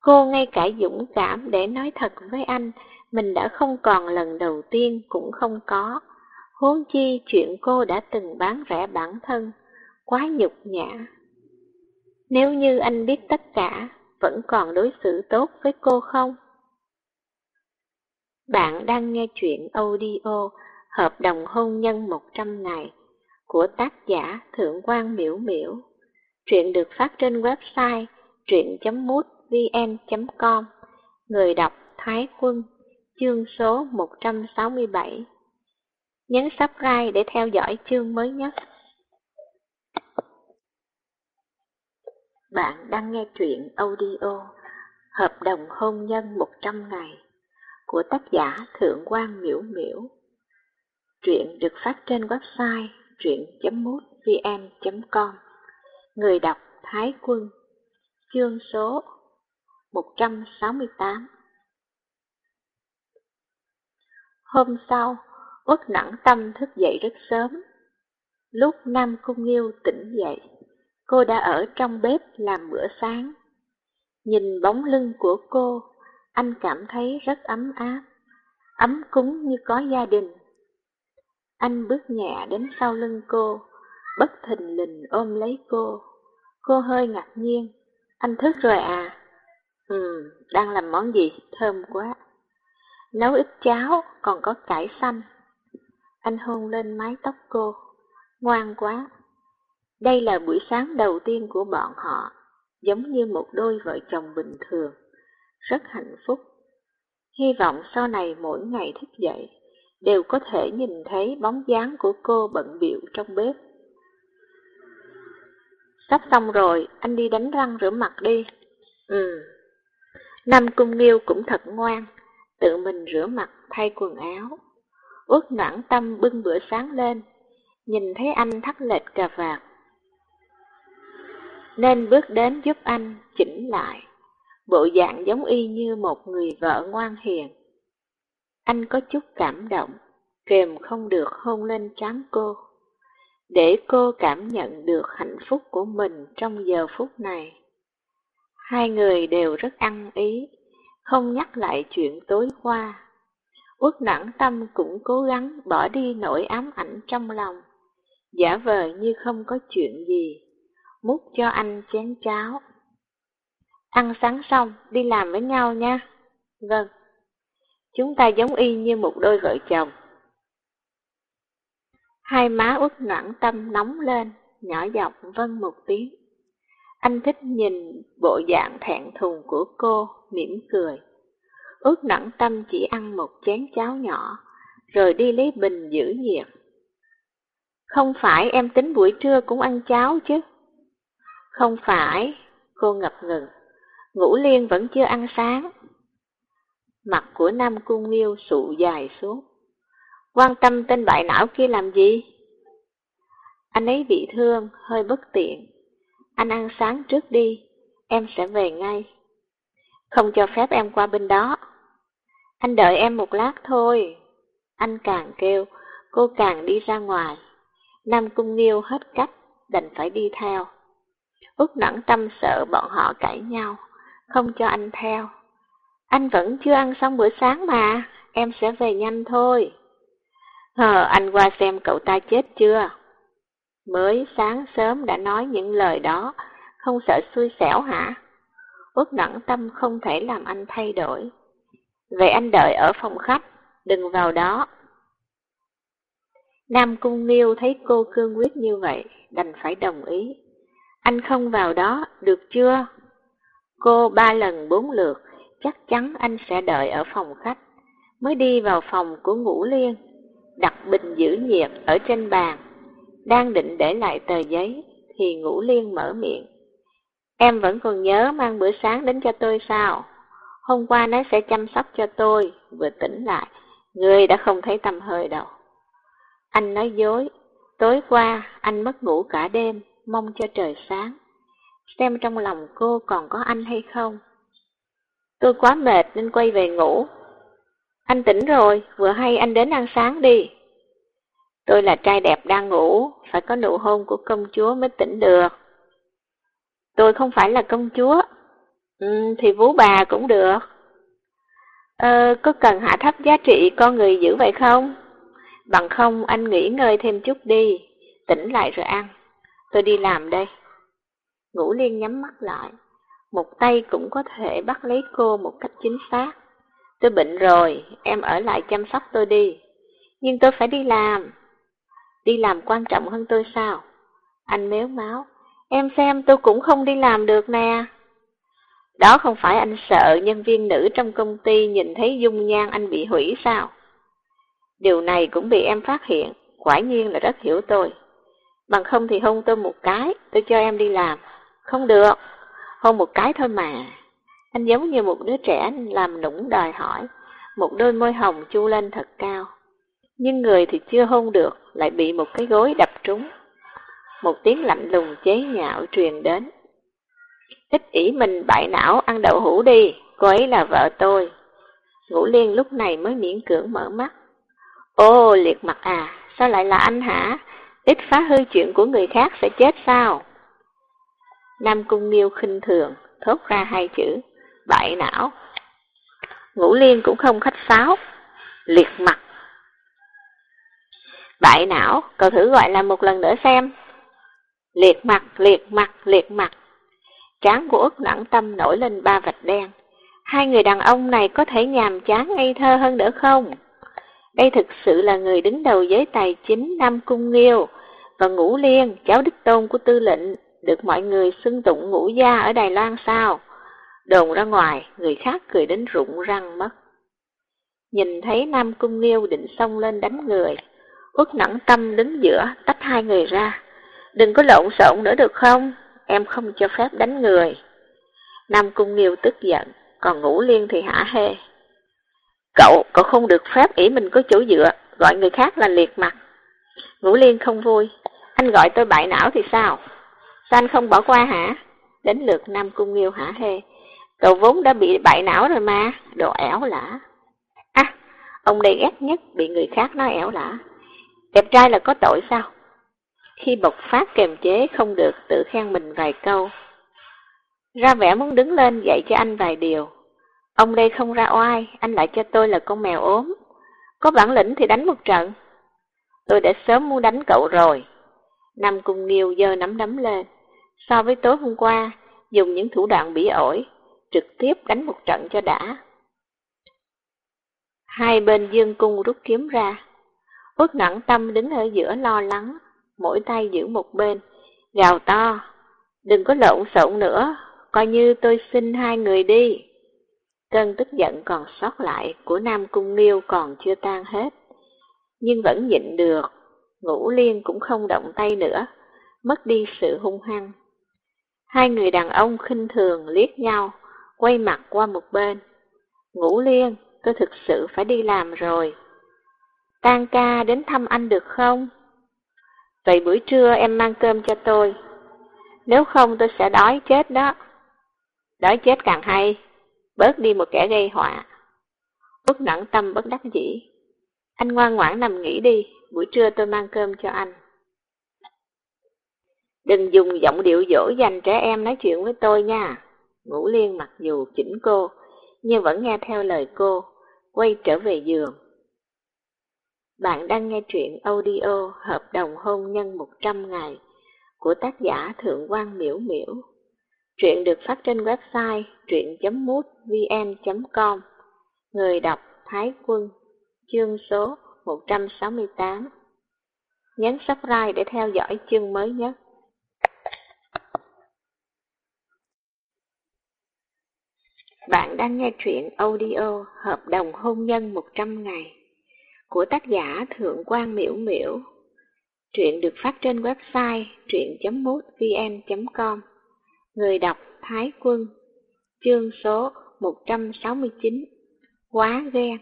Cô ngay cả dũng cảm để nói thật với anh, mình đã không còn lần đầu tiên cũng không có. Huống chi chuyện cô đã từng bán rẻ bản thân, quá nhục nhã. Nếu như anh biết tất cả, vẫn còn đối xử tốt với cô không? Bạn đang nghe chuyện audio Hợp đồng hôn nhân 100 ngày của tác giả Thượng quan Miễu Miễu. Truyện được phát trên website truyện.mútvn.com Người đọc Thái Quân Chương số 167 Nhấn subscribe để theo dõi chương mới nhất. Bạn đang nghe truyện audio Hợp đồng hôn nhân 100 ngày của tác giả Thượng quan Miễu Miễu. Truyện được phát trên website truyện.mútvn.com Người đọc Thái Quân Chương số 168 Hôm sau, Uất nặng tâm thức dậy rất sớm. Lúc Nam Cung Nghiêu tỉnh dậy, cô đã ở trong bếp làm bữa sáng. Nhìn bóng lưng của cô, anh cảm thấy rất ấm áp, ấm cúng như có gia đình. Anh bước nhẹ đến sau lưng cô, bất thình lình ôm lấy cô. Cô hơi ngạc nhiên. Anh thức rồi à? Ừ, đang làm món gì? Thơm quá. Nấu ít cháo, còn có cải xanh. Anh hôn lên mái tóc cô. Ngoan quá. Đây là buổi sáng đầu tiên của bọn họ, giống như một đôi vợ chồng bình thường. Rất hạnh phúc. Hy vọng sau này mỗi ngày thức dậy, đều có thể nhìn thấy bóng dáng của cô bận biệu trong bếp. Sắp xong rồi, anh đi đánh răng rửa mặt đi. Ừ. Nam Cung Nghiêu cũng thật ngoan, tự mình rửa mặt thay quần áo. Ước noãn tâm bưng bữa sáng lên, nhìn thấy anh thắt lệch cà vạt. Nên bước đến giúp anh chỉnh lại, bộ dạng giống y như một người vợ ngoan hiền. Anh có chút cảm động, kềm không được hôn lên trán cô, để cô cảm nhận được hạnh phúc của mình trong giờ phút này. Hai người đều rất ăn ý, không nhắc lại chuyện tối qua. Uất nản tâm cũng cố gắng bỏ đi nỗi ám ảnh trong lòng, giả vờ như không có chuyện gì, múc cho anh chén cháo. Ăn sáng xong, đi làm với nhau nha. Vâng. Chúng ta giống y như một đôi vợ chồng. Hai má út noãn tâm nóng lên, nhỏ giọng vân một tiếng. Anh thích nhìn bộ dạng thẹn thùng của cô, mỉm cười. Ước nặng tâm chỉ ăn một chén cháo nhỏ, rồi đi lấy bình giữ nhiệt. Không phải em tính buổi trưa cũng ăn cháo chứ? Không phải, cô ngập ngừng. Ngũ Liên vẫn chưa ăn sáng. Mặt của Nam Cung Nghiêu sụ dài xuống. Quan tâm tên bại não kia làm gì? Anh ấy bị thương, hơi bất tiện. Anh ăn sáng trước đi, em sẽ về ngay. Không cho phép em qua bên đó. Anh đợi em một lát thôi. Anh càng kêu, cô càng đi ra ngoài. Nam Cung Nghiêu hết cách, đành phải đi theo. Út nặng tâm sợ bọn họ cãi nhau, không cho anh theo. Anh vẫn chưa ăn xong bữa sáng mà, em sẽ về nhanh thôi. Hờ, anh qua xem cậu ta chết chưa? Mới sáng sớm đã nói những lời đó, không sợ xui xẻo hả? Út nặng tâm không thể làm anh thay đổi. Vậy anh đợi ở phòng khách, đừng vào đó. Nam Cung Nghiêu thấy cô cương quyết như vậy, đành phải đồng ý. Anh không vào đó, được chưa? Cô ba lần bốn lượt, chắc chắn anh sẽ đợi ở phòng khách. Mới đi vào phòng của Ngũ Liên, đặt bình giữ nhiệt ở trên bàn. Đang định để lại tờ giấy, thì Ngũ Liên mở miệng. Em vẫn còn nhớ mang bữa sáng đến cho tôi sao? Hôm qua nó sẽ chăm sóc cho tôi, vừa tỉnh lại, người đã không thấy tầm hơi đâu. Anh nói dối, tối qua anh mất ngủ cả đêm, mong cho trời sáng. Xem trong lòng cô còn có anh hay không? Tôi quá mệt nên quay về ngủ. Anh tỉnh rồi, vừa hay anh đến ăn sáng đi. Tôi là trai đẹp đang ngủ, phải có nụ hôn của công chúa mới tỉnh được. Tôi không phải là công chúa. Ừ, thì vú bà cũng được. Ờ, có cần hạ thấp giá trị con người dữ vậy không? Bằng không anh nghỉ ngơi thêm chút đi, tỉnh lại rồi ăn. Tôi đi làm đây. ngủ Liên nhắm mắt lại. Một tay cũng có thể bắt lấy cô một cách chính xác. Tôi bệnh rồi, em ở lại chăm sóc tôi đi. Nhưng tôi phải đi làm. Đi làm quan trọng hơn tôi sao? Anh méo máu. Em xem tôi cũng không đi làm được nè. Đó không phải anh sợ nhân viên nữ trong công ty nhìn thấy dung nhan anh bị hủy sao? Điều này cũng bị em phát hiện, quả nhiên là rất hiểu tôi. Bằng không thì hôn tôi một cái, tôi cho em đi làm. Không được, hôn một cái thôi mà. Anh giống như một đứa trẻ làm nũng đòi hỏi, một đôi môi hồng chu lên thật cao. Nhưng người thì chưa hôn được, lại bị một cái gối đập trúng. Một tiếng lạnh lùng chế nhạo truyền đến. ít ỷ mình bại não ăn đậu hũ đi, cô ấy là vợ tôi. Ngũ Liên lúc này mới miễn cưỡng mở mắt. Ô, liệt mặt à, sao lại là anh hả? Ít phá hư chuyện của người khác sẽ chết sao? Nam Cung Nghiêu khinh thường, thốt ra hai chữ, bại não. Ngũ Liên cũng không khách sáo, liệt mặt. Đại não, cậu thử gọi là một lần nữa xem. Liệt mặt, liệt mặt, liệt mặt. Trán của Úc nặng tâm nổi lên ba vạch đen. Hai người đàn ông này có thể nhàm chán ngây thơ hơn nữa không? Đây thực sự là người đứng đầu giới tài chính Nam Cung Nghiêu và Ngũ Liên, cháu đích tôn của tư lệnh, được mọi người xưng tụng ngũ gia ở Đài Loan sao? Đồn ra ngoài, người khác cười đến rụng răng mất. Nhìn thấy Nam Cung Nghiêu định xông lên đánh người, Út nặng tâm đứng giữa, tách hai người ra. Đừng có lộn xộn nữa được không? Em không cho phép đánh người. Nam Cung Nghiêu tức giận, còn Ngũ Liên thì hả hê. Cậu, cậu không được phép ý mình có chỗ dựa, gọi người khác là liệt mặt. Ngũ Liên không vui, anh gọi tôi bại não thì sao? Sao anh không bỏ qua hả? Đến lượt Nam Cung Nghiêu hả hê. Cậu vốn đã bị bại não rồi mà, đồ ẻo lả. À, ông đây ghét nhất bị người khác nói ẻo lả. Đẹp trai là có tội sao? Khi bộc phát kềm chế không được tự khen mình vài câu. Ra vẻ muốn đứng lên dạy cho anh vài điều. Ông đây không ra oai, anh lại cho tôi là con mèo ốm. Có bản lĩnh thì đánh một trận. Tôi đã sớm muốn đánh cậu rồi. Nam Cung Nghiêu giơ nắm đấm lên. So với tối hôm qua, dùng những thủ đoạn bỉ ổi, trực tiếp đánh một trận cho đã. Hai bên dương cung rút kiếm ra. Út ngẩn tâm đứng ở giữa lo lắng, mỗi tay giữ một bên, gào to. Đừng có lộn xộn nữa, coi như tôi xin hai người đi. Cơn tức giận còn sót lại của Nam Cung Nghiêu còn chưa tan hết, nhưng vẫn nhịn được, ngũ liên cũng không động tay nữa, mất đi sự hung hăng. Hai người đàn ông khinh thường liếc nhau, quay mặt qua một bên. Ngũ liên, tôi thực sự phải đi làm rồi. Tan ca đến thăm anh được không? Vậy buổi trưa em mang cơm cho tôi. Nếu không tôi sẽ đói chết đó. Đói chết càng hay, bớt đi một kẻ gây họa. Út nặng tâm bất đắc dĩ. Anh ngoan ngoãn nằm nghỉ đi, buổi trưa tôi mang cơm cho anh. Đừng dùng giọng điệu dỗ dành trẻ em nói chuyện với tôi nha. Ngũ Liên mặc dù chỉnh cô, nhưng vẫn nghe theo lời cô, quay trở về giường. Bạn đang nghe truyện audio Hợp đồng hôn nhân 100 ngày của tác giả Thượng quan Miễu Miễu. Truyện được phát trên website truyện.mútvn.com Người đọc Thái Quân, Chương số 168 Nhấn subscribe để theo dõi chương mới nhất. Bạn đang nghe truyện audio Hợp đồng hôn nhân 100 ngày của tác giả Thượng quan Miễu Miễu. Truyện được phát trên website truyện.mútvn.com Người đọc Thái Quân Chương số 169 Quá ghen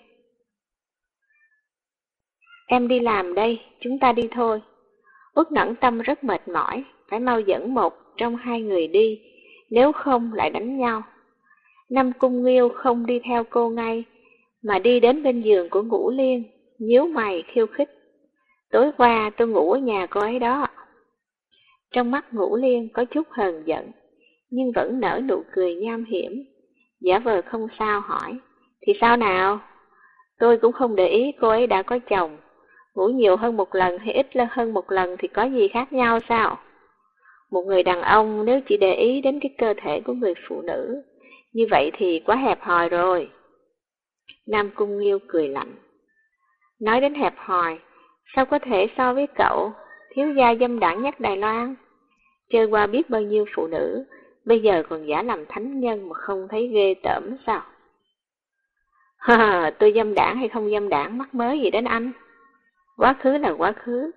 Em đi làm đây, chúng ta đi thôi. Út nẫn tâm rất mệt mỏi, phải mau dẫn một trong hai người đi, nếu không lại đánh nhau. Năm cung nghiêu không đi theo cô ngay, mà đi đến bên giường của Ngũ Liên, nhíu mày khiêu khích. Tối qua tôi ngủ ở nhà cô ấy đó. Trong mắt ngủ liên có chút hờn giận, nhưng vẫn nở nụ cười nham hiểm. Giả vờ không sao hỏi, thì sao nào? Tôi cũng không để ý cô ấy đã có chồng. Ngủ nhiều hơn một lần hay ít hơn một lần thì có gì khác nhau sao? Một người đàn ông nếu chỉ để ý đến cái cơ thể của người phụ nữ, như vậy thì quá hẹp hòi rồi. Nam Cung Nghiêu cười lạnh. Nói đến hẹp hòi, sao có thể so với cậu, thiếu gia dâm đảng nhất Đài Loan? Chơi qua biết bao nhiêu phụ nữ, bây giờ còn giả làm thánh nhân mà không thấy ghê tởm sao? Hờ, tôi dâm đảng hay không dâm đảng mắc mới gì đến anh? Quá khứ là quá khứ,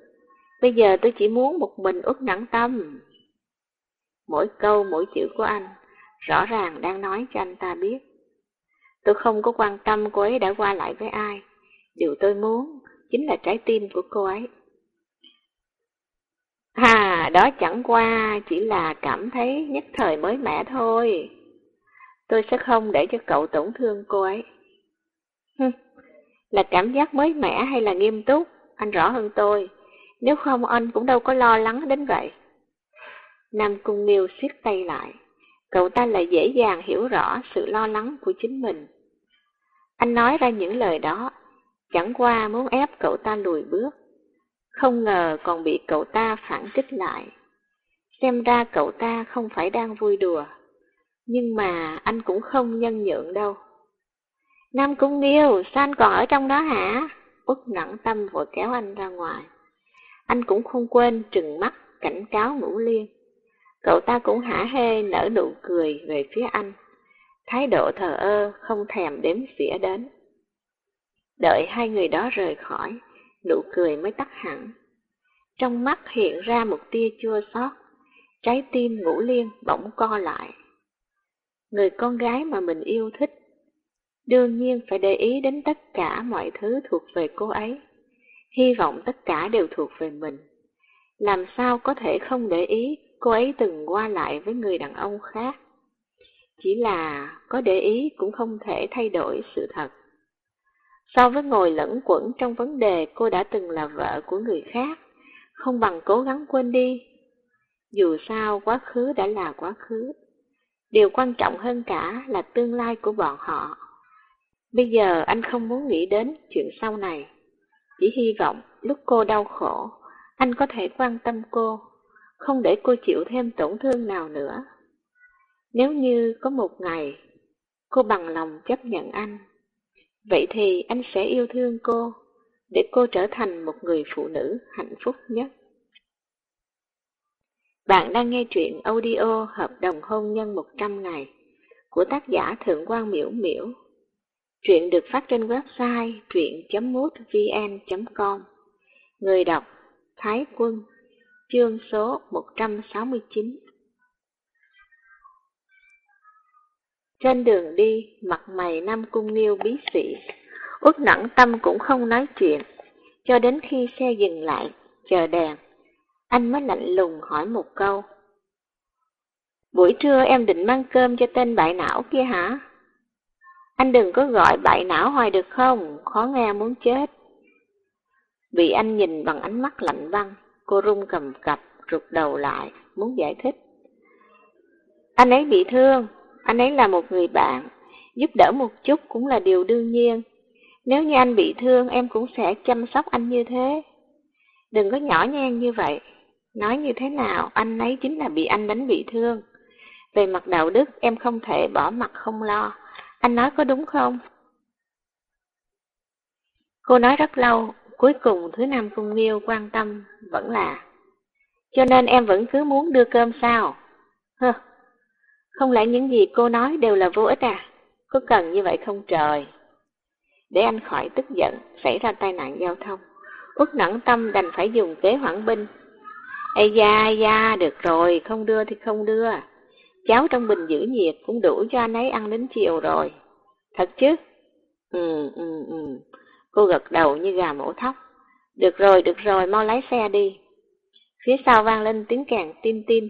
bây giờ tôi chỉ muốn một mình út nặng tâm. Mỗi câu mỗi chữ của anh, rõ ràng đang nói cho anh ta biết. Tôi không có quan tâm cô ấy đã qua lại với ai, điều tôi muốn chính là trái tim của cô ấy. À, đó chẳng qua chỉ là cảm thấy nhất thời mới mẻ thôi. Tôi sẽ không để cho cậu tổn thương cô ấy. Hừm, là cảm giác mới mẻ hay là nghiêm túc, anh rõ hơn tôi. Nếu không anh cũng đâu có lo lắng đến vậy. Nam Cung Nghiêu siết tay lại. Cậu ta lại dễ dàng hiểu rõ sự lo lắng của chính mình. Anh nói ra những lời đó, chẳng qua muốn ép cậu ta lùi bước. Không ngờ còn bị cậu ta phản kích lại. Xem ra cậu ta không phải đang vui đùa. Nhưng mà anh cũng không nhân nhượng đâu. Nam Cung Nghiêu, sao anh còn ở trong đó hả? Út nặng tâm vội kéo anh ra ngoài. Anh cũng không quên trừng mắt cảnh cáo ngũ liên. Cậu ta cũng hả hê nở nụ cười về phía anh. Thái độ thờ ơ, không thèm đếm xỉa đến. Đợi hai người đó rời khỏi, nụ cười mới tắt hẳn. Trong mắt hiện ra một tia chua xót, trái tim ngũ liên bỗng co lại. Người con gái mà mình yêu thích, đương nhiên phải để ý đến tất cả mọi thứ thuộc về cô ấy. Hy vọng tất cả đều thuộc về mình. Làm sao có thể không để ý cô ấy từng qua lại với người đàn ông khác? Chỉ là có để ý cũng không thể thay đổi sự thật. So với ngồi lẫn quẩn trong vấn đề cô đã từng là vợ của người khác, không bằng cố gắng quên đi. Dù sao quá khứ đã là quá khứ. Điều quan trọng hơn cả là tương lai của bọn họ. Bây giờ anh không muốn nghĩ đến chuyện sau này. Chỉ hy vọng lúc cô đau khổ, anh có thể quan tâm cô, không để cô chịu thêm tổn thương nào nữa. Nếu như có một ngày, cô bằng lòng chấp nhận anh, vậy thì anh sẽ yêu thương cô, để cô trở thành một người phụ nữ hạnh phúc nhất. Bạn đang nghe truyện audio Hợp đồng hôn nhân 100 ngày của tác giả Thượng quan Miễu Miễu. Truyện được phát trên website truyện.mútvn.com Người đọc Thái Quân Chương số 169 Trên đường đi, mặt mày Nam Cung Nghiêu bí sĩ, út nặng tâm cũng không nói chuyện, cho đến khi xe dừng lại, chờ đèn. Anh mới lạnh lùng hỏi một câu. Buổi trưa em định mang cơm cho tên bại não kia hả? Anh đừng có gọi bại não hoài được không, khó nghe muốn chết. Bị anh nhìn bằng ánh mắt lạnh băng, cô run cầm cập, rụt đầu lại, muốn giải thích. Anh ấy bị thương, anh ấy là một người bạn, giúp đỡ một chút cũng là điều đương nhiên. Nếu như anh bị thương, em cũng sẽ chăm sóc anh như thế. Đừng có nhỏ nhen như vậy. Nói như thế nào, anh ấy chính là bị anh đánh bị thương. Về mặt đạo đức, em không thể bỏ mặt không lo. Anh nói có đúng không? Cô nói rất lâu, cuối cùng thứ năm Cung Nghiêu quan tâm vẫn là Cho nên em vẫn cứ muốn đưa cơm sao? Hơ, không lẽ những gì cô nói đều là vô ích à? Có cần như vậy không trời? Để anh khỏi tức giận, xảy ra tai nạn giao thông. Út nẫn tâm đành phải dùng kế hoãn binh. Ê da, da, được rồi, không đưa thì không đưa. Cháo trong bình giữ nhiệt cũng đủ cho anh ấy ăn đến chiều rồi. Thật chứ? Ừ, ừ, ừ. Cô gật đầu như gà mổ thóc. Được rồi, được rồi, mau lái xe đi. Phía sau vang lên tiếng càng tim tim.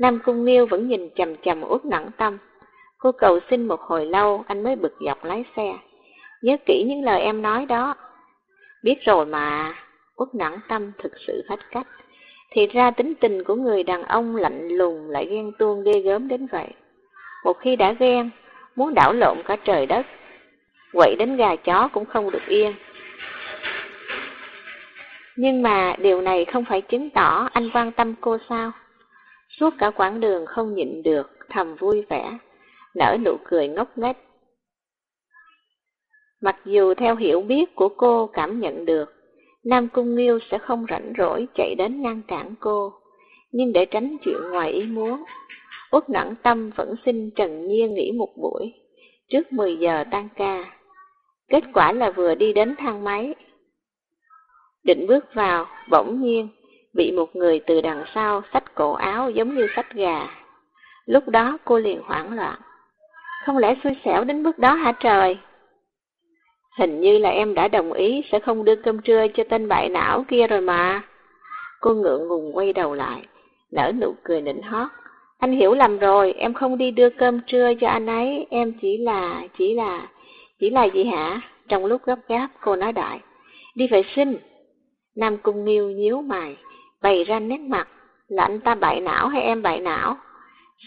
Nam Cung Nghiêu vẫn nhìn chầm chầm út nặng tâm. Cô cầu xin một hồi lâu, anh mới bực dọc lái xe. Nhớ kỹ những lời em nói đó. Biết rồi mà. Uất nặng tâm thực sự hết cách. Thì ra tính tình của người đàn ông lạnh lùng lại ghen tuông ghê gớm đến vậy. Một khi đã ghen, muốn đảo lộn cả trời đất, quậy đến gà chó cũng không được yên. Nhưng mà điều này không phải chứng tỏ anh quan tâm cô sao? Suốt cả quãng đường không nhịn được, thầm vui vẻ, nở nụ cười ngốc nghếch. Mặc dù theo hiểu biết của cô cảm nhận được, Nam Cung Nghiêu sẽ không rảnh rỗi chạy đến ngăn cản cô, nhưng để tránh chuyện ngoài ý muốn, Út nặng tâm vẫn xin Trần Nhiên nghỉ một buổi, trước 10 giờ tan ca. Kết quả là vừa đi đến thang máy. Định bước vào, bỗng nhiên, bị một người từ đằng sau xách cổ áo giống như xách gà. Lúc đó cô liền hoảng loạn. Không lẽ xui xẻo đến mức đó hả trời? Hình như là em đã đồng ý sẽ không đưa cơm trưa cho tên bại não kia rồi mà. Cô ngượng ngùng quay đầu lại, nở nụ cười nịnh hót. Anh hiểu lầm rồi, em không đi đưa cơm trưa cho anh ấy, em chỉ là, chỉ là, chỉ là gì hả? Trong lúc gấp gáp, cô nói đại. Đi vệ sinh. Nam Cung Nghiêu nhíu mày, bày ra nét mặt, là anh ta bại não hay em bại não?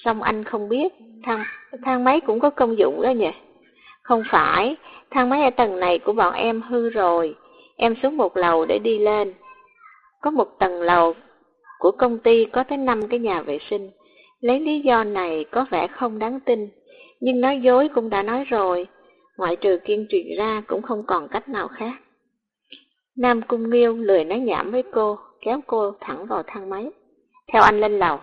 Xong anh không biết, thang, thang máy cũng có công dụng đó nhỉ? Không phải, thang máy ở tầng này của bọn em hư rồi, em xuống một lầu để đi lên. Có một tầng lầu của công ty có tới 5 cái nhà vệ sinh. Lấy lý do này có vẻ không đáng tin, nhưng nói dối cũng đã nói rồi, ngoại trừ kiên trì ra cũng không còn cách nào khác. Nam Cung Nghiêu lười nói nhảm với cô, kéo cô thẳng vào thang máy. Theo anh lên lầu,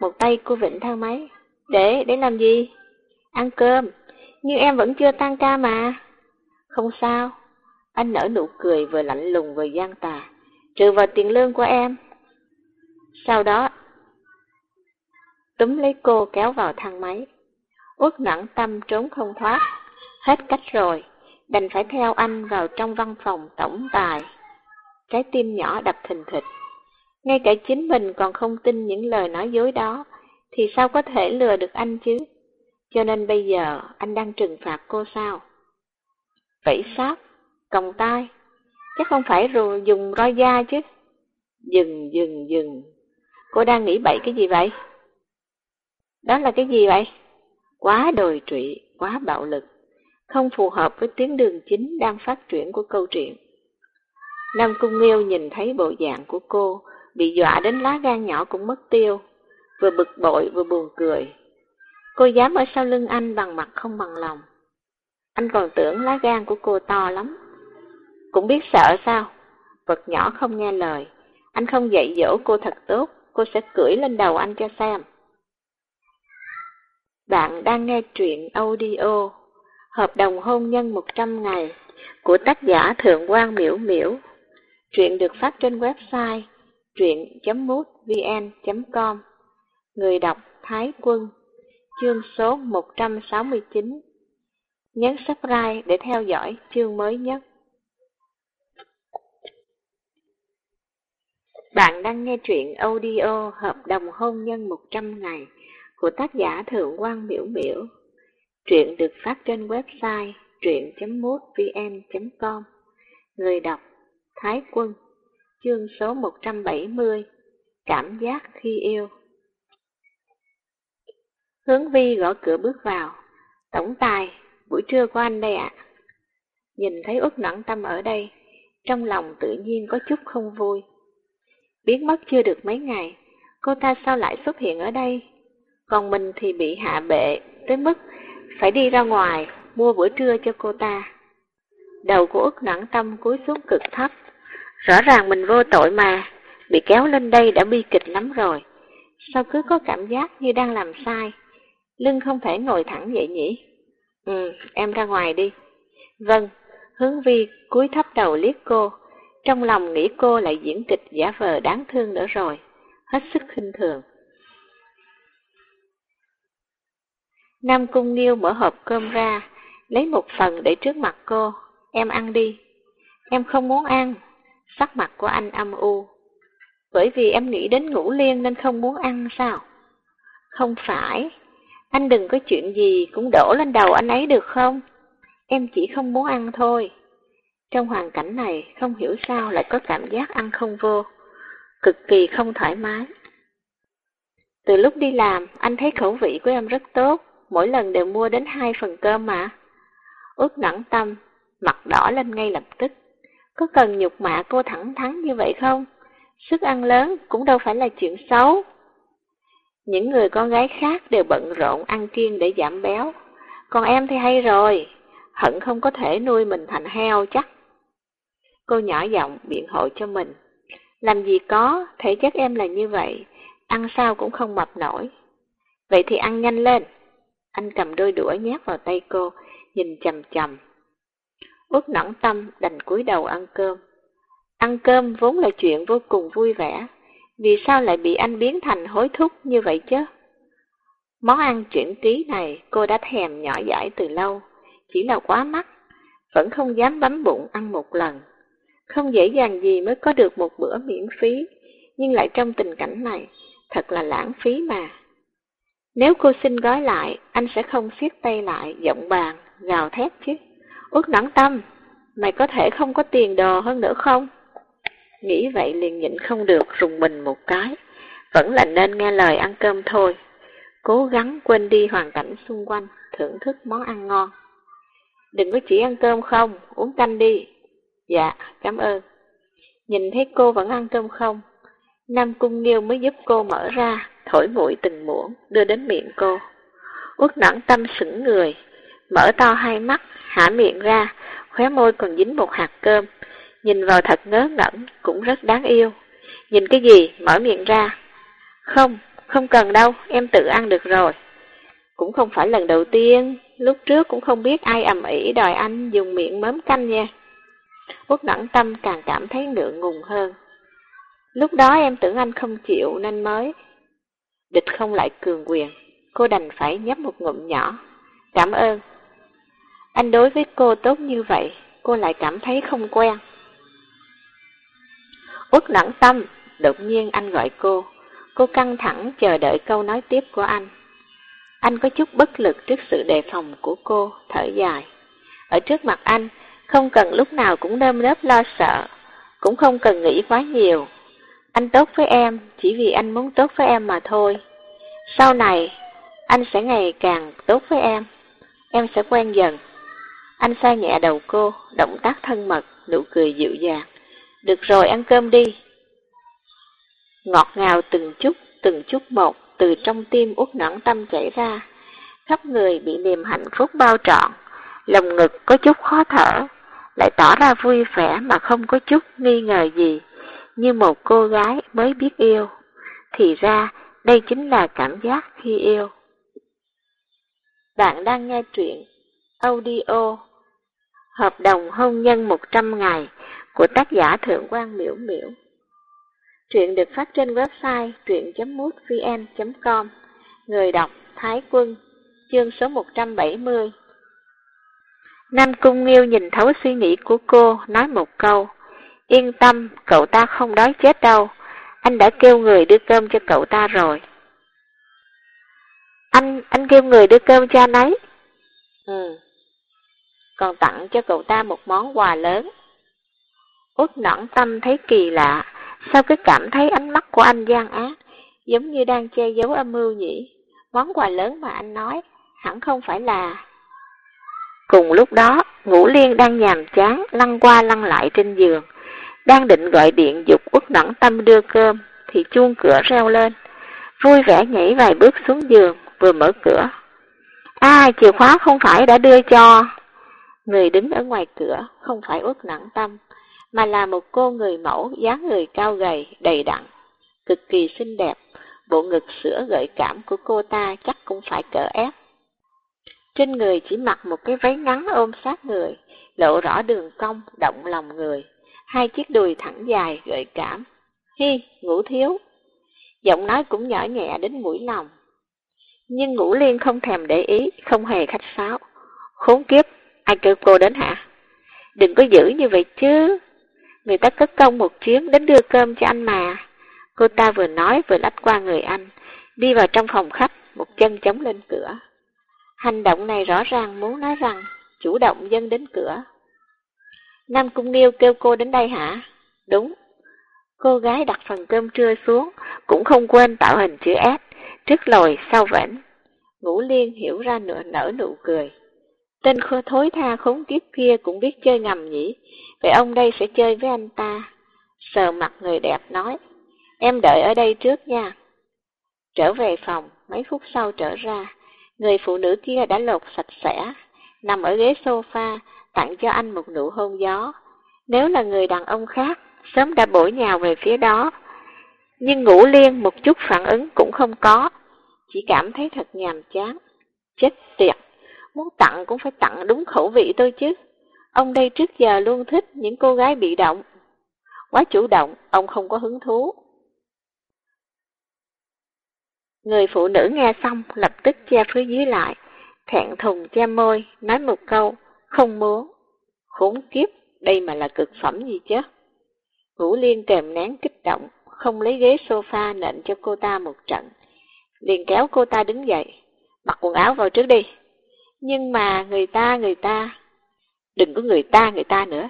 một tay cô vịnh thang máy. Để, để làm gì? Ăn cơm, nhưng em vẫn chưa tan ca mà. Không sao, anh nở nụ cười vừa lạnh lùng vừa gian tà, trừ vào tiền lương của em. Sau đó, túm lấy cô kéo vào thang máy. Uất nặng tâm trốn không thoát, hết cách rồi, đành phải theo anh vào trong văn phòng tổng tài. Trái tim nhỏ đập thình thịch. Ngay cả chính mình còn không tin những lời nói dối đó, thì sao có thể lừa được anh chứ? Cho nên bây giờ anh đang trừng phạt cô sao? Vẫy sáp, còng tay, chắc không phải rồi dùng roi da chứ. Dừng, dừng, dừng. Cô đang nghĩ bậy cái gì vậy? Đó là cái gì vậy? Quá đồi trụy, quá bạo lực, không phù hợp với tuyến đường chính đang phát triển của câu chuyện. Nam Cung Nghiêu nhìn thấy bộ dạng của cô, bị dọa đến lá gan nhỏ cũng mất tiêu, vừa bực bội vừa buồn cười. Cô dám ở sau lưng anh bằng mặt không bằng lòng. Anh còn tưởng lá gan của cô to lắm. Cũng biết sợ sao? Vật nhỏ không nghe lời. Anh không dạy dỗ cô thật tốt, cô sẽ cưỡi lên đầu anh cho xem. Bạn đang nghe truyện audio Hợp đồng hôn nhân 100 ngày của tác giả Thượng quan Miễu Miễu. Truyện được phát trên website truyện.mútvn.com Người đọc Thái Quân, Chương số 169 Nhấn subscribe để theo dõi chương mới nhất. Bạn đang nghe truyện audio Hợp đồng hôn nhân 100 ngày của tác giả Thượng quan Miễu Miễu. Truyện được phát trên website truyện.mútvn.com Người đọc Thái Quân Chương số 170 Cảm giác khi yêu Hướng Vi gõ cửa bước vào. Tổng tài, buổi trưa của anh đây ạ. Nhìn thấy Út Noãn Tâm ở đây, trong lòng tự nhiên có chút không vui. Biến mất chưa được mấy ngày, cô ta sao lại xuất hiện ở đây? Còn mình thì bị hạ bệ, tới mức phải đi ra ngoài, mua bữa trưa cho cô ta. Đầu của Út Noãn Tâm cúi xuống cực thấp. Rõ ràng mình vô tội mà, bị kéo lên đây đã bi kịch lắm rồi. Sao cứ có cảm giác như đang làm sai? Lưng không thể ngồi thẳng vậy nhỉ? Ừ, em ra ngoài đi. Vâng, hướng vi cúi thấp đầu liếc cô, trong lòng nghĩ cô lại diễn kịch giả vờ đáng thương nữa rồi, hết sức khinh thường. Nam Cung Nghiêu mở hộp cơm ra, lấy một phần để trước mặt cô, em ăn đi. Em không muốn ăn, sắc mặt của anh âm u. Bởi vì em nghĩ đến ngủ liên nên không muốn ăn sao? Không phải, anh đừng có chuyện gì cũng đổ lên đầu anh ấy được không? Em chỉ không muốn ăn thôi. Trong hoàn cảnh này, không hiểu sao lại có cảm giác ăn không vô, cực kỳ không thoải mái. Từ lúc đi làm, anh thấy khẩu vị của em rất tốt, mỗi lần đều mua đến hai phần cơm mà. Ước nặng tâm, mặt đỏ lên ngay lập tức. Có cần nhục mạ cô thẳng thắn như vậy không? Sức ăn lớn cũng đâu phải là chuyện xấu. Những người con gái khác đều bận rộn ăn kiêng để giảm béo. Còn em thì hay rồi, hận không có thể nuôi mình thành heo chắc. Cô nhỏ giọng biện hộ cho mình. Làm gì có, thể chất em là như vậy, ăn sao cũng không mập nổi. Vậy thì ăn nhanh lên. Anh cầm đôi đũa nhét vào tay cô, nhìn chầm chầm. Út nõn tâm đành cúi đầu ăn cơm. Ăn cơm vốn là chuyện vô cùng vui vẻ, vì sao lại bị anh biến thành hối thúc như vậy chứ? Món ăn chuyển ký này cô đã thèm nhỏ dãi từ lâu, chỉ là quá mắc, vẫn không dám bấm bụng ăn một lần. Không dễ dàng gì mới có được một bữa miễn phí, nhưng lại trong tình cảnh này, thật là lãng phí mà. Nếu cô xin gói lại, anh sẽ không siết tay lại, giọng bàn, gào thét chứ. Út nản tâm, mày có thể không có tiền đồ hơn nữa không? Nghĩ vậy liền nhịn không được rùng mình một cái, vẫn là nên nghe lời ăn cơm thôi. Cố gắng quên đi hoàn cảnh xung quanh, thưởng thức món ăn ngon. Đừng có chỉ ăn cơm không, uống canh đi. Dạ, cảm ơn. Nhìn thấy cô vẫn ăn cơm không, Nam Cung Nghiêu mới giúp cô mở ra, thổi mũi từng muỗng, đưa đến miệng cô. Uất nản tâm sững người, mở to hai mắt, hả miệng ra, khóe môi còn dính một hạt cơm, nhìn vào thật ngớ ngẩn, cũng rất đáng yêu. Nhìn cái gì, mở miệng ra. Không, không cần đâu, em tự ăn được rồi. Cũng không phải lần đầu tiên, lúc trước cũng không biết ai ầm ĩ đòi anh dùng miệng mớm canh nha. Quốc nặng tâm càng cảm thấy ngượng ngùng hơn. Lúc đó em tưởng anh không chịu nên mới. Địch không lại cường quyền, cô đành phải nhấp một ngụm nhỏ. Cảm ơn. Anh đối với cô tốt như vậy, cô lại cảm thấy không quen. Uất nặng tâm, đột nhiên anh gọi cô. Cô căng thẳng chờ đợi câu nói tiếp của anh. Anh có chút bất lực trước sự đề phòng của cô, thở dài. Ở trước mặt anh, không cần lúc nào cũng nơm nớp lo sợ, cũng không cần nghĩ quá nhiều. Anh tốt với em chỉ vì anh muốn tốt với em mà thôi. Sau này, anh sẽ ngày càng tốt với em. Em sẽ quen dần. Anh xoa nhẹ đầu cô, động tác thân mật, nụ cười dịu dàng. Được rồi, ăn cơm đi. Ngọt ngào từng chút, từng chút một, từ trong tim út nõn tâm chảy ra. Khắp người bị niềm hạnh phúc bao trọn, lồng ngực có chút khó thở, lại tỏ ra vui vẻ mà không có chút nghi ngờ gì, như một cô gái mới biết yêu. Thì ra, đây chính là cảm giác khi yêu. Bạn đang nghe truyện audio Hợp đồng hôn nhân 100 ngày của tác giả Thượng quan Miễu Miễu. Truyện được phát trên website truyện.mútvn.com Người đọc Thái Quân Chương số 170 Nam Cung Nghiêu nhìn thấu suy nghĩ của cô, nói một câu Yên tâm, cậu ta không đói chết đâu, anh đã kêu người đưa cơm cho cậu ta rồi. Anh, anh kêu người đưa cơm cho anh ấy. Ừ. Còn tặng cho cậu ta một món quà lớn. Út nõn tâm thấy kỳ lạ, sao cứ cảm thấy ánh mắt của anh gian ác, giống như đang che giấu âm mưu nhỉ? Món quà lớn mà anh nói, hẳn không phải là... Cùng lúc đó, Ngũ Liên đang nhàm chán, lăn qua lăn lại trên giường. Đang định gọi điện dục Út nõn tâm đưa cơm, thì chuông cửa reo lên. Vui vẻ nhảy vài bước xuống giường, vừa mở cửa. À, chìa khóa không phải đã đưa cho... Người đứng ở ngoài cửa không phải Út nặng tâm, mà là một cô người mẫu dáng người cao gầy, đầy đặn, cực kỳ xinh đẹp. Bộ ngực sữa gợi cảm của cô ta chắc cũng phải cỡ ép. Trên người chỉ mặc một cái váy ngắn ôm sát người, lộ rõ đường cong, động lòng người. Hai chiếc đùi thẳng dài, gợi cảm. Hi, ngủ thiếu. Giọng nói cũng nhỏ nhẹ đến mũi lòng. Nhưng ngủ liên không thèm để ý, không hề khách sáo. Khốn kiếp, ai kêu cô đến hả? Đừng có giữ như vậy chứ. Người ta cất công một chuyến đến đưa cơm cho anh mà. Cô ta vừa nói vừa lách qua người anh, đi vào trong phòng khách, một chân chống lên cửa. Hành động này rõ ràng muốn nói rằng chủ động dân đến cửa. Nam Cung Nghiêu kêu cô đến đây hả? Đúng. Cô gái đặt phần cơm trưa xuống, cũng không quên tạo hình chữ S, trước lồi sau vảnh. Ngũ Liên hiểu ra nửa nở nụ cười. Tên khô thối tha khốn kiếp kia cũng biết chơi ngầm nhỉ, vậy ông đây sẽ chơi với anh ta. Sờ mặt người đẹp nói, em đợi ở đây trước nha. Trở về phòng, mấy phút sau trở ra, người phụ nữ kia đã lột sạch sẽ, nằm ở ghế sofa, tặng cho anh một nụ hôn gió. Nếu là người đàn ông khác, sớm đã bổ nhào về phía đó. Nhưng ngủ liên một chút phản ứng cũng không có, chỉ cảm thấy thật nhàm chán. Chết tiệt, muốn tặng cũng phải tặng đúng khẩu vị tôi chứ. Ông đây trước giờ luôn thích những cô gái bị động. Quá chủ động, ông không có hứng thú. Người phụ nữ nghe xong lập tức che phía dưới lại, thẹn thùng che môi, nói một câu, không muốn. Khốn kiếp, đây mà là cực phẩm gì chứ? vũ Liên kèm nén kích động, không lấy ghế sofa nện cho cô ta một trận. Liền kéo cô ta đứng dậy, mặc quần áo vào trước đi. Nhưng mà người ta, người ta... Đừng có người ta, người ta nữa.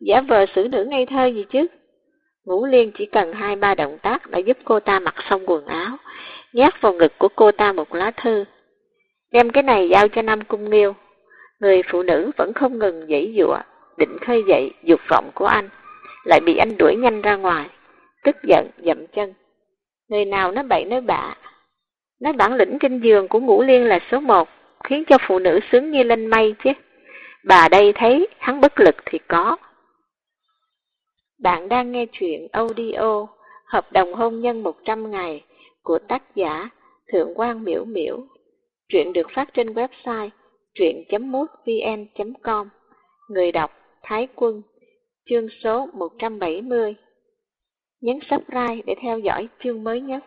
Giả vờ xử nữ ngây thơ gì chứ. Ngũ Liên chỉ cần hai ba động tác đã giúp cô ta mặc xong quần áo, nhét vào ngực của cô ta một lá thư. Đem cái này giao cho Nam Cung Nghiêu. Người phụ nữ vẫn không ngừng dãy dụa, định khơi dậy dục vọng của anh, lại bị anh đuổi nhanh ra ngoài, tức giận dậm chân. Người nào nói bậy nói bạ, nói bản lĩnh trên giường của Ngũ Liên là số một, khiến cho phụ nữ sướng như lên mây chứ. Bà đây thấy hắn bất lực thì có. Bạn đang nghe chuyện audio Hợp đồng hôn nhân 100 ngày của tác giả Thượng quan Miễu Miễu. Truyện được phát trên website truyện.mútvn.com Người đọc Thái Quân, Chương số 170 Nhấn subscribe để theo dõi chương mới nhất.